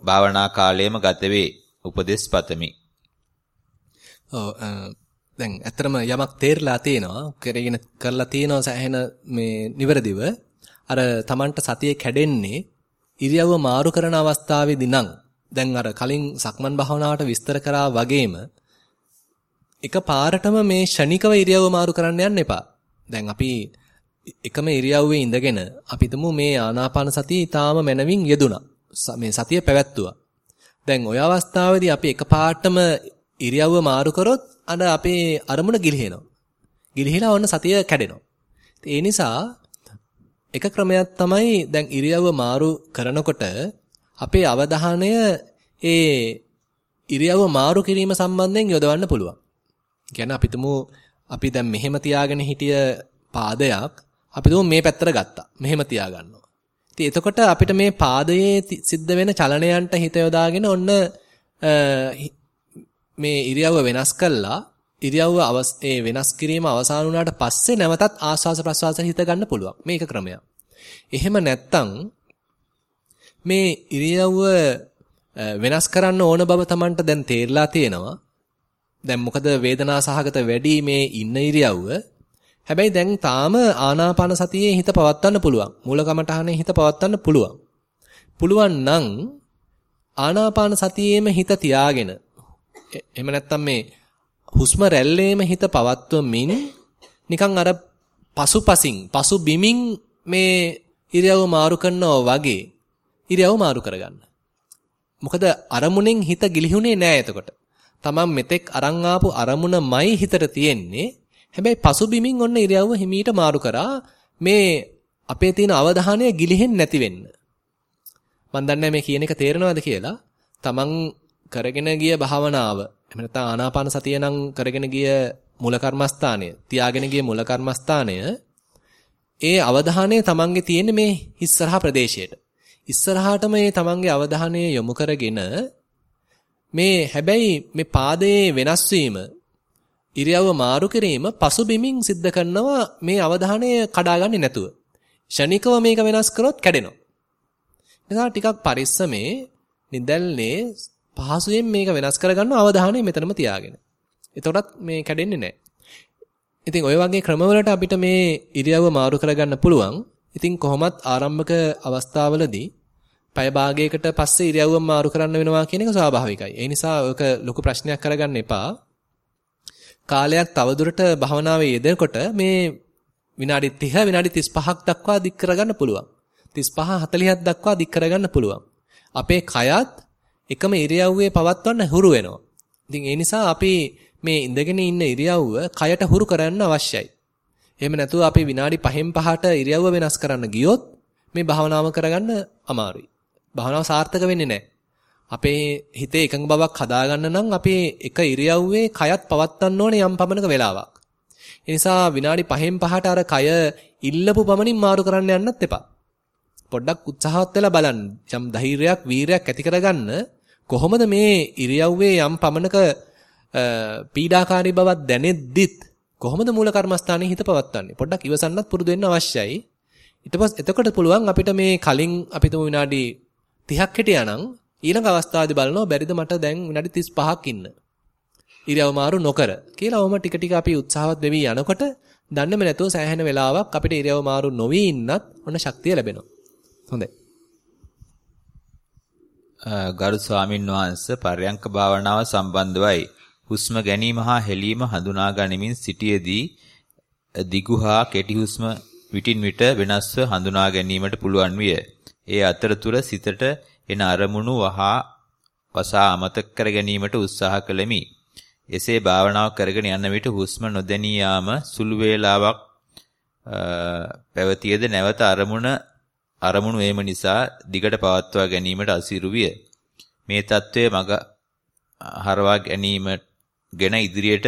භාවනා කාලයේම ගත වේ. උපදේශ පතමි. ඔව් දැන් ඇත්තටම යමක් තේරලා තියෙනවා කරගෙන කරලා තියෙනවා සෑහෙන මේ නිවැරදිව අර Tamanට සතියේ කැඩෙන්නේ ඉරියව්ව මාරු කරන අවස්ථාවේදී නම් දැන් අර කලින් සක්මන් භාවනාවට විස්තර කරා වගේම එක පාරටම මේ ෂණිකව ඉරියව්ව මාරු කරන්න යන්න එපා. දැන් අපි එකම ඉරියව්වේ ඉඳගෙන අපි මේ ආනාපාන සතිය ඊටාම මනවින් යෙදුණා. මේ සතිය පැවැත්තුවා. දැන් ওই අවස්ථාවේදී අපි එක පාටම ඉරියව්ව මාරු කරොත් අර අපේ අරමුණ ගිලිහෙනවා. ගිලිහිලා ඔන්න සතිය කැඩෙනවා. ඒ නිසා එක ක්‍රමයක් තමයි දැන් ඉරියව්ව මාරු කරනකොට අපේ අවධානය ඒ ඉරියව්ව මාරු කිරීම සම්බන්ධයෙන් යොදවන්න පුළුවන්. කියන්නේ අපි තුමු අපි දැන් මෙහෙම තියාගෙන හිටිය පාදයක් අපි තුමු මේ පැත්තට ගත්තා. මෙහෙම තියාගන්නවා. ඉතින් එතකොට අපිට මේ පාදයේ සිද්ධ වෙන චලනයන්ට හිත යොදාගෙන ඔන්න මේ ඉරියව්ව වෙනස් කළා ඉරියව්ව ඒ වෙනස් කිරීම අවසන් වුණාට පස්සේ නැවතත් ආස්වාස ප්‍රස්වාස හිත ගන්න පුළුවන්. මේක ක්‍රමයක්. එහෙම නැත්තම් මේ ඉරියව්ව වෙනස් කරන්න ඕන බව Tamanට දැන් තේරලා තියෙනවා. දැන් මොකද වේදනා සහගත වැඩි මේ ඉන්න ඉරියව්ව. හැබැයි දැන් තාම ආනාපාන සතියේ හිත පවත්වන්න පුළුවන්. මූල කමඨහනේ හිත පවත්වන්න පුළුවන්. පුළුවන් නම් ආනාපාන සතියේම හිත තියාගෙන එහෙම නැත්තම් මේ හුස්ම රැල්ලේම හිත පවත්වමින් නිකන් අර පසුපසින් පසු බිමින් මේ ඉරියව්ව මාරු කරනවා වගේ ඉරියව්ව මාරු කරගන්න. මොකද අරමුණෙන් හිත ගිලිහුනේ නෑ එතකොට. තමන් මෙතෙක් අරන් ආපු අරමුණමයි හිතට තියෙන්නේ. හැබැයි පසුබිමින් ඔන්න ඉරියව්ව හිමීට මාරු කරා මේ අපේ තියෙන අවධානය ගිලිහෙන්නේ නැති වෙන්න. මන් දන්නේ මේ කියන එක තේරෙනවද කියලා. තමන් කරගෙන ගිය භාවනාව එහෙම නැත්නම් ආනාපාන සතිය නම් කරගෙන ගිය මූල කර්මස්ථානය තියාගෙන ගිය මූල කර්මස්ථානය ඒ අවධානය තමන්ගේ තියෙන මේ ඉස්සරහා ප්‍රදේශයට. ඉස්සරහාට මේ තමන්ගේ අවධානය යොමු කරගෙන මේ හැබැයි මේ පාදයේ වෙනස් වීම ඉරියව්ව මාරු කිරීම පසුබිමින් සිද්ධ කරනවා මේ අවධානය කඩාගන්නේ නැතුව. ෂණිකව මේක වෙනස් කරොත් කැඩෙනවා. නිසා ටිකක් පරිස්සමේ නිදල්නේ පහසුවෙන් මේක වෙනස් කරගන්න අවධානය මෙතනම තියාගෙන. එතකොටත් මේ කැඩෙන්නේ නැහැ. ඉතින් ওই වගේ ක්‍රමවලට අපිට මේ ඉරියව්ව මාරු කරගන්න පුළුවන්. ඉතින් කොහොමත් ආරම්භක අවස්ථාවලදී පැය භාගයකට පස්සේ ඉරියව්ව මාරු කරන්න වෙනවා කියන එක ස්වාභාවිකයි. ඒ නිසා ඔක ලොකු ප්‍රශ්නයක් කරගන්න එපා. කාලයක් තවදුරට භවනාවේ යෙදෙනකොට මේ විනාඩි 30 විනාඩි 35ක් දක්වා දික් කරගන්න පුළුවන්. 35 40ක් දක්වා දික් කරගන්න පුළුවන්. අපේ කයත් එකම ඉරියව්වේ පවත්වන්න හුරු වෙනවා. ඉතින් ඒ නිසා අපි මේ ඉඳගෙන ඉන්න ඉරියව්ව කයට හුරු කරන්න අවශ්‍යයි. එහෙම නැතුව අපි විනාඩි 5න් 5ට ඉරියව්ව වෙනස් කරන්න ගියොත් මේ භාවනාව කරගන්න අමාරුයි. භාවනාව සාර්ථක වෙන්නේ නැහැ. අපේ හිතේ එකඟ බවක් හදාගන්න නම් අපි එක ඉරියව්වේ කයත් පවත්වන්න ඕනේ යම් පමණක වෙලාවක්. ඒ නිසා විනාඩි 5න් 5ට අර කය ඉල්ලපු පමණින් මාරු කරන්න යන්නත් එපා. පොඩ්ඩක් උත්සාහවත් වෙලා බලන්න. යම් ධෛර්යයක්, වීරයක් ඇති කරගන්න කොහොමද මේ ඉරියව්වේ යම් පමණක පීඩාකාරී බවක් දැනෙද්දිත් කොහොමද මූල කර්මස්ථානයේ හිත පවත්වන්නේ? පොඩ්ඩක් ඉවසන්නත් පුරුදු වෙන්න අවශ්‍යයි. ඊට පස්සේ එතකොට පුළුවන් අපිට මේ කලින් අපි තුමු විනාඩි 30ක් හිටියානම් ඊළඟ අවස්ථාවේදී බලනවා බැරිද මට දැන් විනාඩි 35ක් ඉන්න. ඉරියව් මාරු නොකර කියලා ඔහොම ටික ටික අපි උත්සාහවත් වෙවි යනකොට දන්නේම නැතුව සෑහෙන වෙලාවක් අපිට ඉරියව් මාරු නොවි ඉන්නත් ඔන්න ශක්තිය ලැබෙනවා. හොඳයි. ගරු ස්වාමින් වහන්සේ පර්යංක භාවනාව සම්බන්ධවයි හුස්ම ගැනීම හා හෙලීම හඳුනා ගනිමින් සිටියේදී දිගු හා කෙටි හුස්ම විටින් විට වෙනස්ව හඳුනා ගැනීමට පුළුවන් විය. ඒ අතරතුර සිතට එන අරමුණු වහා වසා අමතක කර ගැනීමට උත්සාහ කළෙමි. එසේ භාවනාව කරගෙන යන විට හුස්ම නොදැනී යාම සුළු වේලාවක් පැවතියද නැවත අරමුණ අරමුණු වීම නිසා දිගට පවත්වා ගැනීමට අසීරු විය. මේ తත්වයේ මග හරවා ගැනීම ගැන ඉදිරියට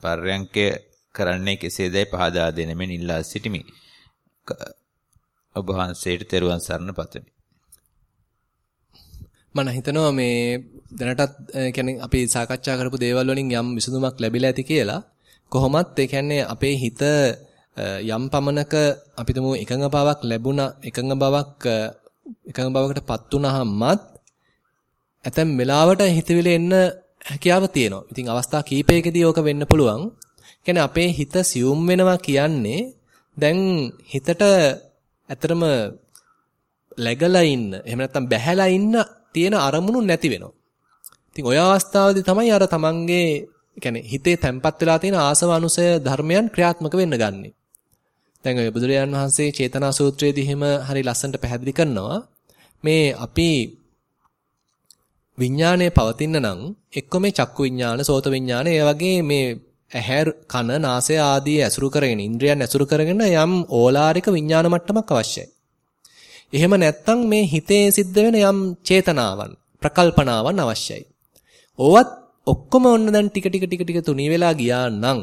පර්යංකය කරන්නේ කෙසේදයි පහදා දෙනෙමින් ඉල්ලා සිටිමි. ඔබ වහන්සේට තෙරුවන් සරණ පතමි. මම හිතනවා මේ දැනටත් කියන්නේ අපි සාකච්ඡා කරපු දේවල් වලින් යම් විසඳුමක් ලැබිලා ඇති කියලා. කොහොමත් ඒ කියන්නේ අපේ හිත යම් පමණක අපි තුමු එකඟ බවක් ලැබුණා එකඟ බවක් එකඟ බවකටපත් වුණාමත් ඇතැම් වෙලාවට හිතවිලි එන්න හැකියාව තියෙනවා. ඉතින් අවස්ථා කීපයකදී ඕක වෙන්න පුළුවන්. කියන්නේ අපේ හිත සියුම් වෙනවා කියන්නේ දැන් හිතට ඇතරම läගලා ඉන්න එහෙම නැත්නම් බැහැලා ඉන්න තියෙන අරමුණු නැති වෙනවා. ඉතින් ඔය අවස්ථාවේදී තමයි අර තමන්ගේ කියන්නේ හිතේ තැම්පත් වෙලා තියෙන ආසව අනුසය ධර්මයන් ක්‍රියාත්මක වෙන්න ගන්නෙ. දැන් ඔය බුදුරජාන් වහන්සේ චේතනා සූත්‍රයේදී එහෙම හරි ලස්සනට පැහැදිලි කරනවා මේ අපි විඥානයේ පවතින නම් එක්ක මේ චක්කු විඥාන, සෝත විඥාන, ඒ වගේ මේ ඇහැ, කන, නාසය ආදී ඇසුරු කරගෙන, ඉන්ද්‍රියන් ඇසුරු කරගෙන යම් ඕලාරික විඥාන මට්ටමක් අවශ්‍යයි. එහෙම නැත්නම් මේ හිතේ සිද්ධ වෙන යම් චේතනාවන්, ප්‍රකල්පනාවන් අවශ්‍යයි. ඕවත් ඔක්කොම ඔන්න දැන් ටික ටික ටික ටික තුනී වෙලා ගියා නම්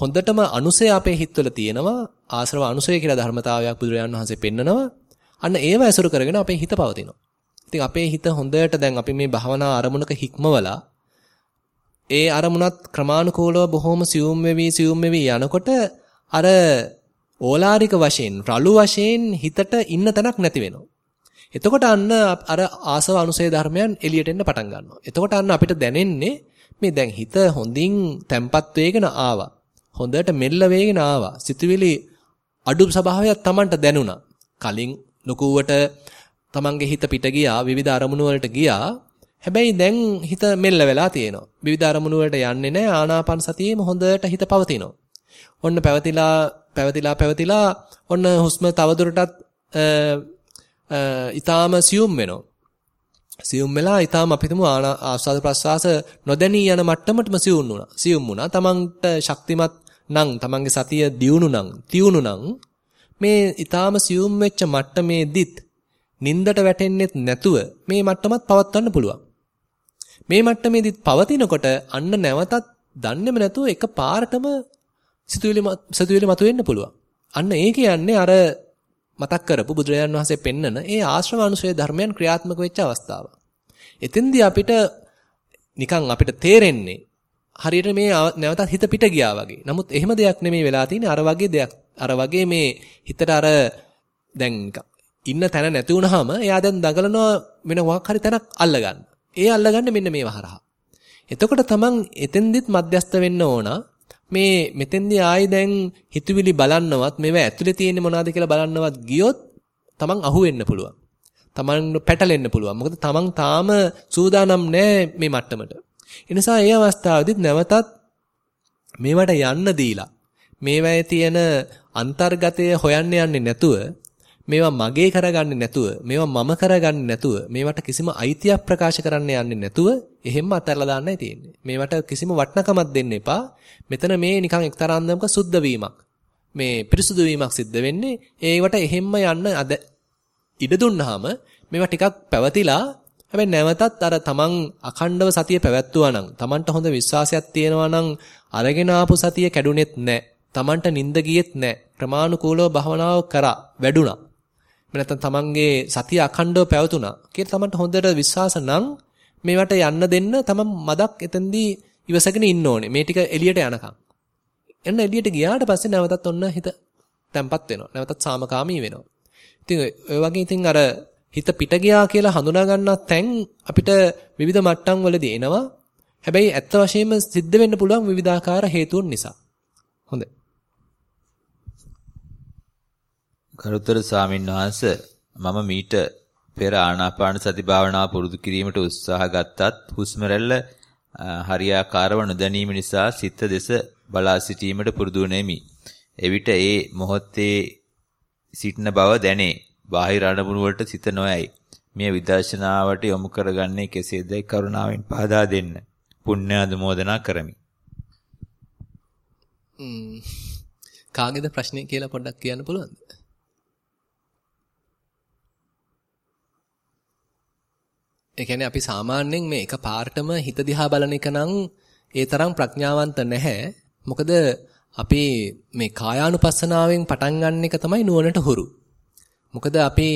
හොඳටම අනුසය අපේ හිතවල තියෙනවා ආශ්‍රව අනුසය කියලා ධර්මතාවයක් බුදුරජාණන් වහන්සේ පෙන්නනවා. අන්න ඒව ඇසුරු කරගෙන අපේ හිත පවතිනවා. ඉතින් අපේ හිත හොඳට දැන් අපි මේ භවනා අරමුණක හික්මවලා ඒ අරමුණත් ක්‍රමානුකූලව බොහොම සියුම් වෙවි සියුම් වෙවි යනකොට අර ඕලාරික වශයෙන් රළු වශයෙන් හිතට ඉන්න තැනක් නැති වෙනවා. එතකොට අන්න අර ආසව අනුසය ධර්මයන් එළියට එන්න පටන් ගන්නවා. එතකොට අන්න අපිට දැනෙන්නේ මේ දැන් හිත හොඳින් තැම්පත් වෙගෙන ආවා. හොඳට මෙල්ල වේගෙන ආවා. සිතුවිලි අඩු ස්වභාවයක් Tamanට දැනුණා. කලින් ලකුවට තමන්ගේ හිත පිට ගියා විවිධ අරමුණු වලට ගියා හැබැයි දැන් හිත මෙල්ල වෙලා තියෙනවා විවිධ අරමුණු වලට යන්නේ නැහැ ආනාපාන සතියේම හොඳට හිත පවතිනවා ඔන්න පැවතිලා පැවතිලා පැවතිලා ඔන්න හුස්ම තවදුරටත් ඊටාම සියුම් වෙනවා සියුම් වෙලා ඊටාම අපිටම ආස්වාද ප්‍රසවාස නොදැනී යන මට්ටමටම සියුම් වුණා සියුම් වුණා තමන්ට ශක්තිමත් නම් තමන්ගේ සතිය දියුණු නම් තියුණු නම් මේ ඊටාම සියුම් වෙච්ච මට්ටමේදීත් නින්දට වැටෙන්නෙත් නැතුව මේ මට්ටමත් පවත්වන්න පුළුවන්. මේ මට්ටමේදීත් පවතිනකොට අන්න නැවතත් දන්නේම නැතුව එක පාරටම සිතුවිලි සිතුවිලි මතුවෙන්න පුළුවන්. අන්න ඒ කියන්නේ අර මතක් කරපු බුදුරජාණන් වහන්සේ පෙන්නන ඒ ආශ්‍රව අනුසය ධර්මයන් ක්‍රියාත්මක වෙච්ච අවස්ථාව. එතෙන්දී අපිට නිකන් අපිට තේරෙන්නේ හරියට මේ නැවතත් හිත පිට ගියා වගේ. නමුත් එහෙම දෙයක් නෙමෙයි වෙලා තියෙන්නේ අර වගේ දෙයක්. අර වගේ මේ හිතට අර දැන් ඉන්න තැන නැති වුනහම එයා දැන් දඟලනවා වෙන මොකක් හරි තැනක් අල්ලගන්න. ඒ අල්ලගන්නේ මෙන්න මේව හරහා. එතකොට තමන් එතෙන්දිත් මධ්‍යස්ත වෙන්න ඕන. මේ මෙතෙන්දී ආයි දැන් හිතුවිලි බලන්නවත් මේවා ඇතුලේ තියෙන්නේ මොනවද කියලා බලන්නවත් ගියොත් තමන් අහු වෙන්න පුළුවන්. තමන් පැටලෙන්න පුළුවන්. මොකද තමන් තාම සූදානම් නැහැ මේ මට්ටමට. ඒ නිසා ඒ අවස්ථාවේදීත් නැවතත් මේවට යන්න දීලා මේවායේ තියෙන අන්තර්ගතය හොයන්න යන්නේ නැතුව මේවා මගේ කරගන්නේ නැතුව මේවා මම කරගන්නේ නැතුව මේවට කිසිම අයිතියක් ප්‍රකාශ කරන්න යන්නේ නැතුව එහෙම්ම අතහැරලා දාන්නයි තියෙන්නේ. මේවට කිසිම වටිනකමක් දෙන්න එපා. මෙතන මේ නිකන් එක්තරා අන්දමක සුද්ධ වීමක්. මේ පිරිසුදු වීමක් සිද්ධ වෙන්නේ ඒවට එහෙම්ම යන්න අද ඉඩ දුන්නාම මේවා ටිකක් පැවතිලා හැබැයි නැවතත් අර තමන් අඛණ්ඩව සතිය පැවැත්තුවා නම් තමන්ට හොඳ විශ්වාසයක් තියෙනවා නම් අරගෙන ආපු සතිය කැඩුනෙත් නැහැ. තමන්ට නිින්ද ගියෙත් නැහැ. ක්‍රමානුකූලව භවනාව කරා වැඩුණා. නැත්නම් තමන්ගේ සතිය අඛණ්ඩව පැවතුණා කියලා තමන්ට හොඳට විශ්වාස නම් මේවට යන්න දෙන්න තමන් මදක් එතෙන්දී ඉවසගෙන ඉන්න ඕනේ. මේ ටික එළියට යනකම්. එන්න එළියට ගියාට පස්සේ නැවතත් ඔන්න හිත තැම්පත් වෙනවා. නැවතත් සාමකාමී වෙනවා. ඉතින් ඔය වගේ ඉතින් අර හිත පිට ගියා කියලා හඳුනා ගන්නා තැන් අපිට විවිධ මට්ටම් වලදී එනවා. හැබැයි ඇත්ත වශයෙන්ම සිද්ධ වෙන්න පුළුවන් විවිධාකාර හේතුන් නිසා. හොඳයි. කරුතර ස්වාමීන් වහන්ස මම මීට පෙර ආනාපාන සති භාවනාව පුරුදු කිරීමට උත්සාහ ගත්තත් හුස්ම රැල්ල හරියාකාරව නොදැනීම නිසා සිත දෙස බලා සිටීමට පුරුදු නැමි. එවිට ඒ මොහොතේ සිටින බව දැනේ. බාහිර අරමුණු වලට සිත නොයයි. මේ විදර්ශනාවට යොමු කරගන්නේ කෙසේදයි කරුණාවෙන් පහදා දෙන්න. පුණ්‍ය අනුමෝදනා කරමි. කාගේද ප්‍රශ්නේ කියලා පොඩ්ඩක් කියන්න පුළුවන්ද? ඒ කියන්නේ අපි සාමාන්‍යයෙන් මේ එක පාර්ටම හිත දිහා බලන එක නම් ඒ තරම් ප්‍රඥාවන්ත නැහැ. මොකද අපි මේ කායානුපස්සනාවෙන් පටන් ගන්න එක තමයි නුවණට හුරු. මොකද අපි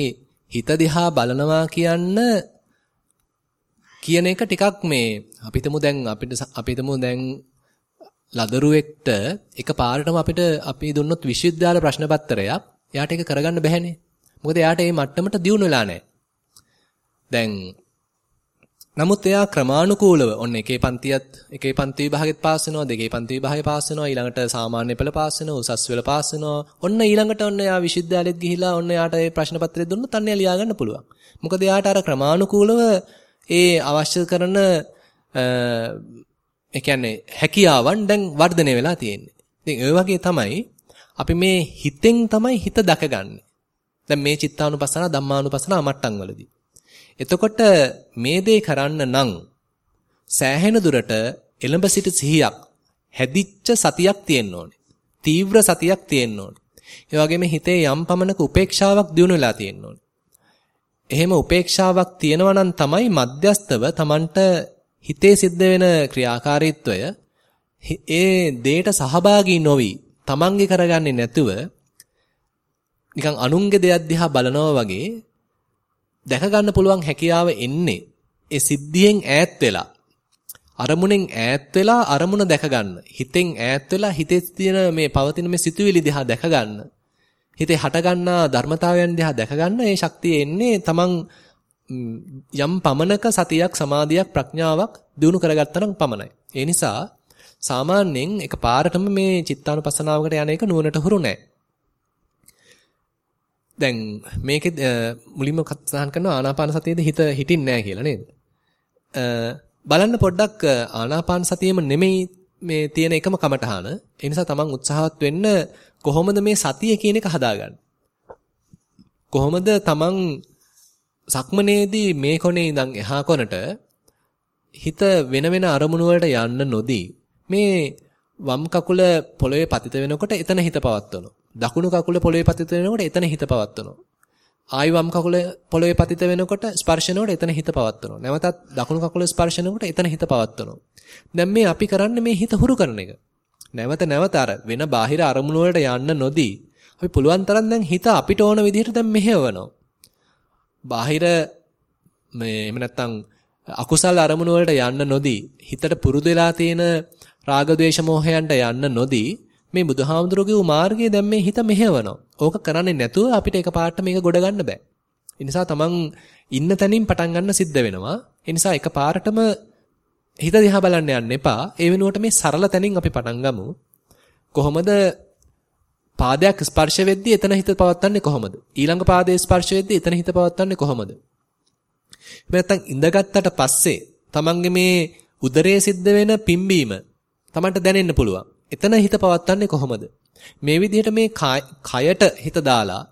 හිත දිහා බලනවා කියන්න කියන එක ටිකක් මේ අපිටම දැන් අපිට අපිටම දැන් ලදරුවෙක්ට එක පාරටම අපිට අපි දුන්නොත් විශ්වවිද්‍යාල ප්‍රශ්න පත්‍රයක් එයාට ඒක කරගන්න බැහැනේ. මොකද එයාට මේ මට්ටමට දියුණු වෙලා නැහැ. දැන් නමුත් එයා ක්‍රමානුකූලව ඔන්න එකේ පන්තියත් එකේ පන්ති විභාගෙත් පාස් වෙනවා දෙකේ පන්ති විභාගෙ පාස් වෙනවා ඊළඟට සාමාන්‍ය පෙළ පාස් වෙනවා උසස් පෙළ පාස් වෙනවා ඔන්න ඊළඟට ඔන්න එයා විශ්වවිද්‍යාලෙත් ගිහිලා ඔන්න එයාට මේ ප්‍රශ්න පත්‍රය දුන්නොත් අන්න එයා ලියා ගන්න පුළුවන්. මොකද එයාට අර ක්‍රමානුකූලව ඒ අවශ්‍ය කරන ඒ කියන්නේ හැකියාවන් දැන් වර්ධනය වෙලා තියෙන්නේ. ඉතින් ඒ වගේ තමයි අපි මේ හිතෙන් තමයි හිත දකගන්නේ. දැන් මේ චිත්තානුපස්සන ධම්මානුපස්සන මට්ටම් වලදී. එතකොට මේ දේ කරන්න නම් සෑහෙන දුරට එළඹ සිට සිහියක් හැදිච්ච සතියක් තියෙන්න ඕනේ. තීව්‍ර සතියක් තියෙන්න ඕනේ. ඒ වගේම හිතේ යම් පමණක උපේක්ෂාවක් දිනු වෙලා තියෙන්න ඕනේ. එහෙම උපේක්ෂාවක් තියෙනවා නම් තමයි මධ්‍යස්තව Tamanට හිතේ සිද්ධ වෙන ක්‍රියාකාරීත්වය ඒ දෙයට සහභාගී නොවි Tamange කරගන්නේ නැතුව නිකන් අනුන්ගේ දෙයක් දිහා බලනවා වගේ දැක ගන්න පුළුවන් හැකියාව එන්නේ ඒ සිද්ධියෙන් ඈත් වෙලා අරමුණෙන් ඈත් වෙලා අරමුණ දැක ගන්න. හිතෙන් ඈත් වෙලා හිතේ තියෙන මේ පවතින මේ සිතුවිලි දිහා දැක ගන්න. හිතේ හට ගන්නා ධර්මතාවයන් දිහා දැක ගන්න ඒ ශක්තිය එන්නේ තමන් යම් පමනක සතියක් සමාධියක් ප්‍රඥාවක් දිනු කරගත්තා නම් පමණයි. ඒ නිසා සාමාන්‍යයෙන් එක පාරටම මේ චිත්තානුපස්සනාවකට යන එක නුවණට හුරු නැහැ. දැන් මේකේ මුලින්ම සඳහන් කරනවා ආනාපාන සතියේද හිත හිටින්නේ නැහැ කියලා නේද? බලන්න පොඩ්ඩක් ආනාපාන සතියෙම නෙමෙයි මේ තියෙන එකම කමටහන. ඒ නිසා තමන් උත්සාහවත් වෙන්න කොහොමද මේ සතිය කියන එක හදාගන්නේ? කොහොමද තමන් සක්මනේදී මේ කොනේ ඉඳන් එහා කොනට හිත වෙන වෙන අරමුණු වලට යන්න නොදී මේ වම් කකුල පොළවේ පතිත වෙනකොට එතන හිත පවත්වනවා. දකුණු කකුල පොළවේ පතිත වෙනකොට එතන හිත පවත්වනවා. ආයි වම් කකුල පොළවේ පතිත වෙනකොට ස්පර්ශනකොට එතන හිත පවත්වනවා. නැවතත් දකුණු කකුල ස්පර්ශනකොට එතන හිත පවත්වනවා. දැන් මේ අපි කරන්නේ මේ හිත හුරු කරන එක. නැවත නැවත අර වෙන බාහිර අරමුණු වලට යන්න නොදී අපි පුළුවන් තරම් දැන් හිත අපිට ඕන විදිහට දැන් මෙහෙවනවා. බාහිර මේ එහෙම නැත්තම් අකුසල් අරමුණු වලට යන්න නොදී හිතට පුරුදු වෙලා තියෙන රාග ద్వේෂ මොහයන්ට යන්න නොදී මේ බුදුහාමුදුරුවෝ මාර්ගයේ දැන් මේ හිත මෙහෙවනවා. ඕක කරන්නේ නැතුව අපිට එකපාරට මේක ගොඩ ගන්න බෑ. ඒ නිසා තමන් ඉන්න තැනින් පටන් ගන්න සිද්ධ වෙනවා. ඒ නිසා එකපාරටම හිත දිහා බලන්න යන්න එපා. ඒ වෙනුවට මේ සරල තැනින් අපි පටන් ගමු. කොහොමද පාදයක් ස්පර්ශ වෙද්දී එතන හිත පවත්වන්නේ කොහොමද? ඊළඟ පාදයේ ස්පර්ශ වෙද්දී එතන හිත පවත්වන්නේ කොහොමද? නැත්නම් ඉඳගත්තට පස්සේ තමන්ගේ මේ උදරයේ සිද්ධ වෙන පිම්බීම තමන්ට දැනෙන්න පුළුවන්. එතන හිත පවත්වන්නේ කොහොමද? මේ විදිහට මේ කයට හිත දාලා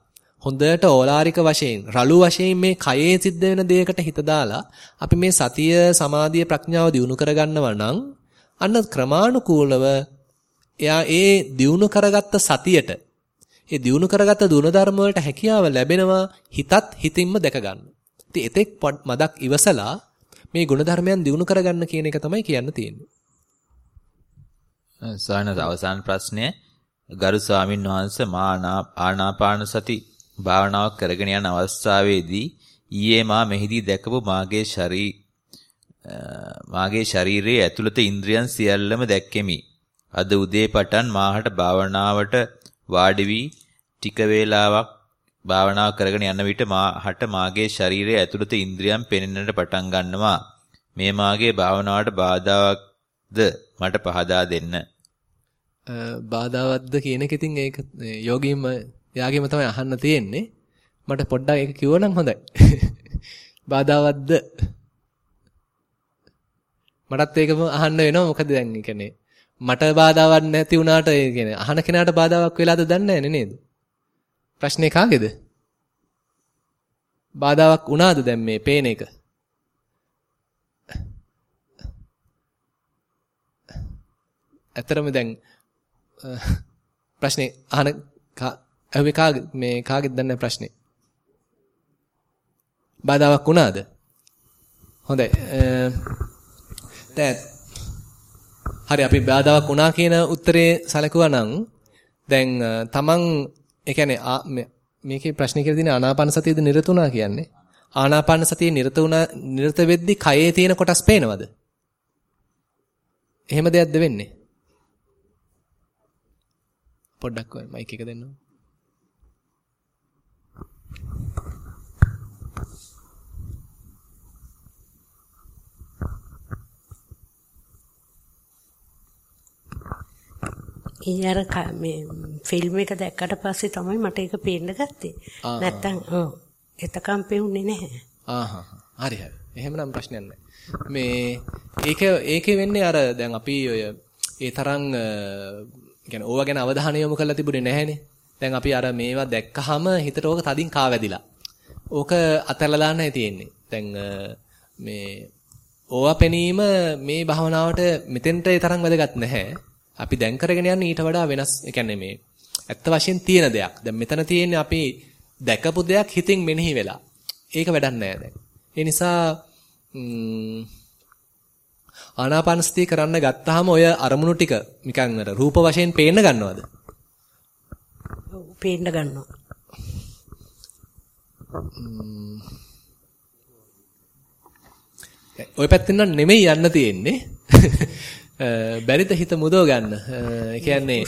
හොඳට ඕලාරික වශයෙන් රළු වශයෙන් මේ කයේ සිද්ධ වෙන දෙයකට හිත දාලා අපි මේ සතිය සමාධිය ප්‍රඥාව දියුණු කරගන්නවා නම් අන්න ක්‍රමානුකූලව එයා ඒ දියුණු කරගත්ත සතියට ඒ දියුණු කරගත්ත දුන ධර්ම වලට හැකියාව ලැබෙනවා හිතත් හිතින්ම දැක ගන්න. ඉතින් එතෙක් මදක් ඉවසලා මේ ගුණ ධර්මයන් දියුණු කරගන්න කියන එක තමයි කියන්න තියෙන්නේ. සානද අවසාන ප්‍රශ්නය ගරු ස්වාමින් වහන්සේ මා ආනාපාන සති භාවනාව කරගෙන යන අවස්ථාවේදී ඊයේ මා මෙහිදී දැකපු මාගේ ශරී මාගේ ශරීරයේ ඇතුළත ඉන්ද්‍රියන් සියල්ලම දැක්කෙමි. අද උදේ පටන් මාහට භාවනාවට වාඩි වී ටික වේලාවක් භාවනාව කරගෙන යන විට මාහට මාගේ ශරීරයේ ඇතුළත ඉන්ද්‍රියන් පෙනෙන්නට පටන් ගන්නවා. මේ මාගේ භාවනාවට බාධාවත්ද මට පහදා දෙන්න. බාධාවත්ද කියන එක ඉතින් ඒක යෝගීම යාගෙම තමයි අහන්න තියෙන්නේ. මට පොඩ්ඩක් ඒක කිව්වනම් හොඳයි. බාධාවත්ද මටත් ඒකම අහන්න වෙනවා මොකද දැන් කියන්නේ මට බාධාවක් නැති වුණාට ඒ කියන්නේ අහන කෙනාට බාධාවක් වෙලාද දන්නේ නැහැ නේද? ප්‍රශ්නේ කාගේද? බාධාවක් වුණාද දැන් මේ පේන එක? ඇත්තරම දැන් ප්‍රශ්නේ අහන ඇහුවේ කාගේ මේ කාගේද දන්නේ ප්‍රශ්නේ? බාධාවක් වුණාද? හොඳයි. දැන් හරි අපි බාධාවක් වුණා කියන උත්තරේ සැලකුවා නම් දැන් තමන් ඒ කියන්නේ මේකේ ප්‍රශ්නේ කියලා තියෙන ආනාපාන සතියද නිරත වුණා කියන්නේ ආනාපාන සතිය නිරත වුණා නිරත වෙද්දි කයේ තියෙන කොටස් පේනවද? එහෙම දෙයක්ද වෙන්නේ? පොඩ්ඩක් මයික් එක දෙන්න. ඒ අර මේ ෆිල්ම් එක දැක්කට පස්සේ තමයි මට ඒක පේන්න ගත්තේ. නැත්තම් ඔව් එතකම් පෙවුනේ නැහැ. ආහා හරි හරි. එහෙමනම් ප්‍රශ්නයක් නැහැ. මේ ඒක ඒකේ වෙන්නේ අර දැන් අපි ඔය ඒ තරම් කියන්නේ ඕවා ගැන අවධානය යොමු කරලා තිබුණේ නැහැනේ. දැන් අපි අර මේවා දැක්කහම හිතට ඕක තදින් කාවැදිලා. ඕක අතහැරලා දාන්නයි තියෙන්නේ. දැන් මේ ඕවා පෙනීම මේ භවනාවට මෙතෙන්ට ඒ තරම් වැදගත් නැහැ. අපි දැන් කරගෙන යන්නේ ඊට වඩා වෙනස් ඒ කියන්නේ මේ ඇත්ත වශයෙන් තියෙන දෙයක්. දැන් මෙතන තියෙන්නේ අපි දැකපු දෙයක් හිතින් මෙනෙහි වෙලා. ඒක වැඩක් නෑ දැන්. ඒ නිසා ආනාපානසතිය කරන්න ගත්තාම ඔය අරමුණු ටික නිකන් අර රූප වශයෙන් පේන්න ගන්නවද? ඔව් පේන්න ගන්නවා. ඔය පැත්තෙන් නම් නෙමෙයි යන්න තියෙන්නේ. බැරිද හිත මුදව ගන්න. ඒ කියන්නේ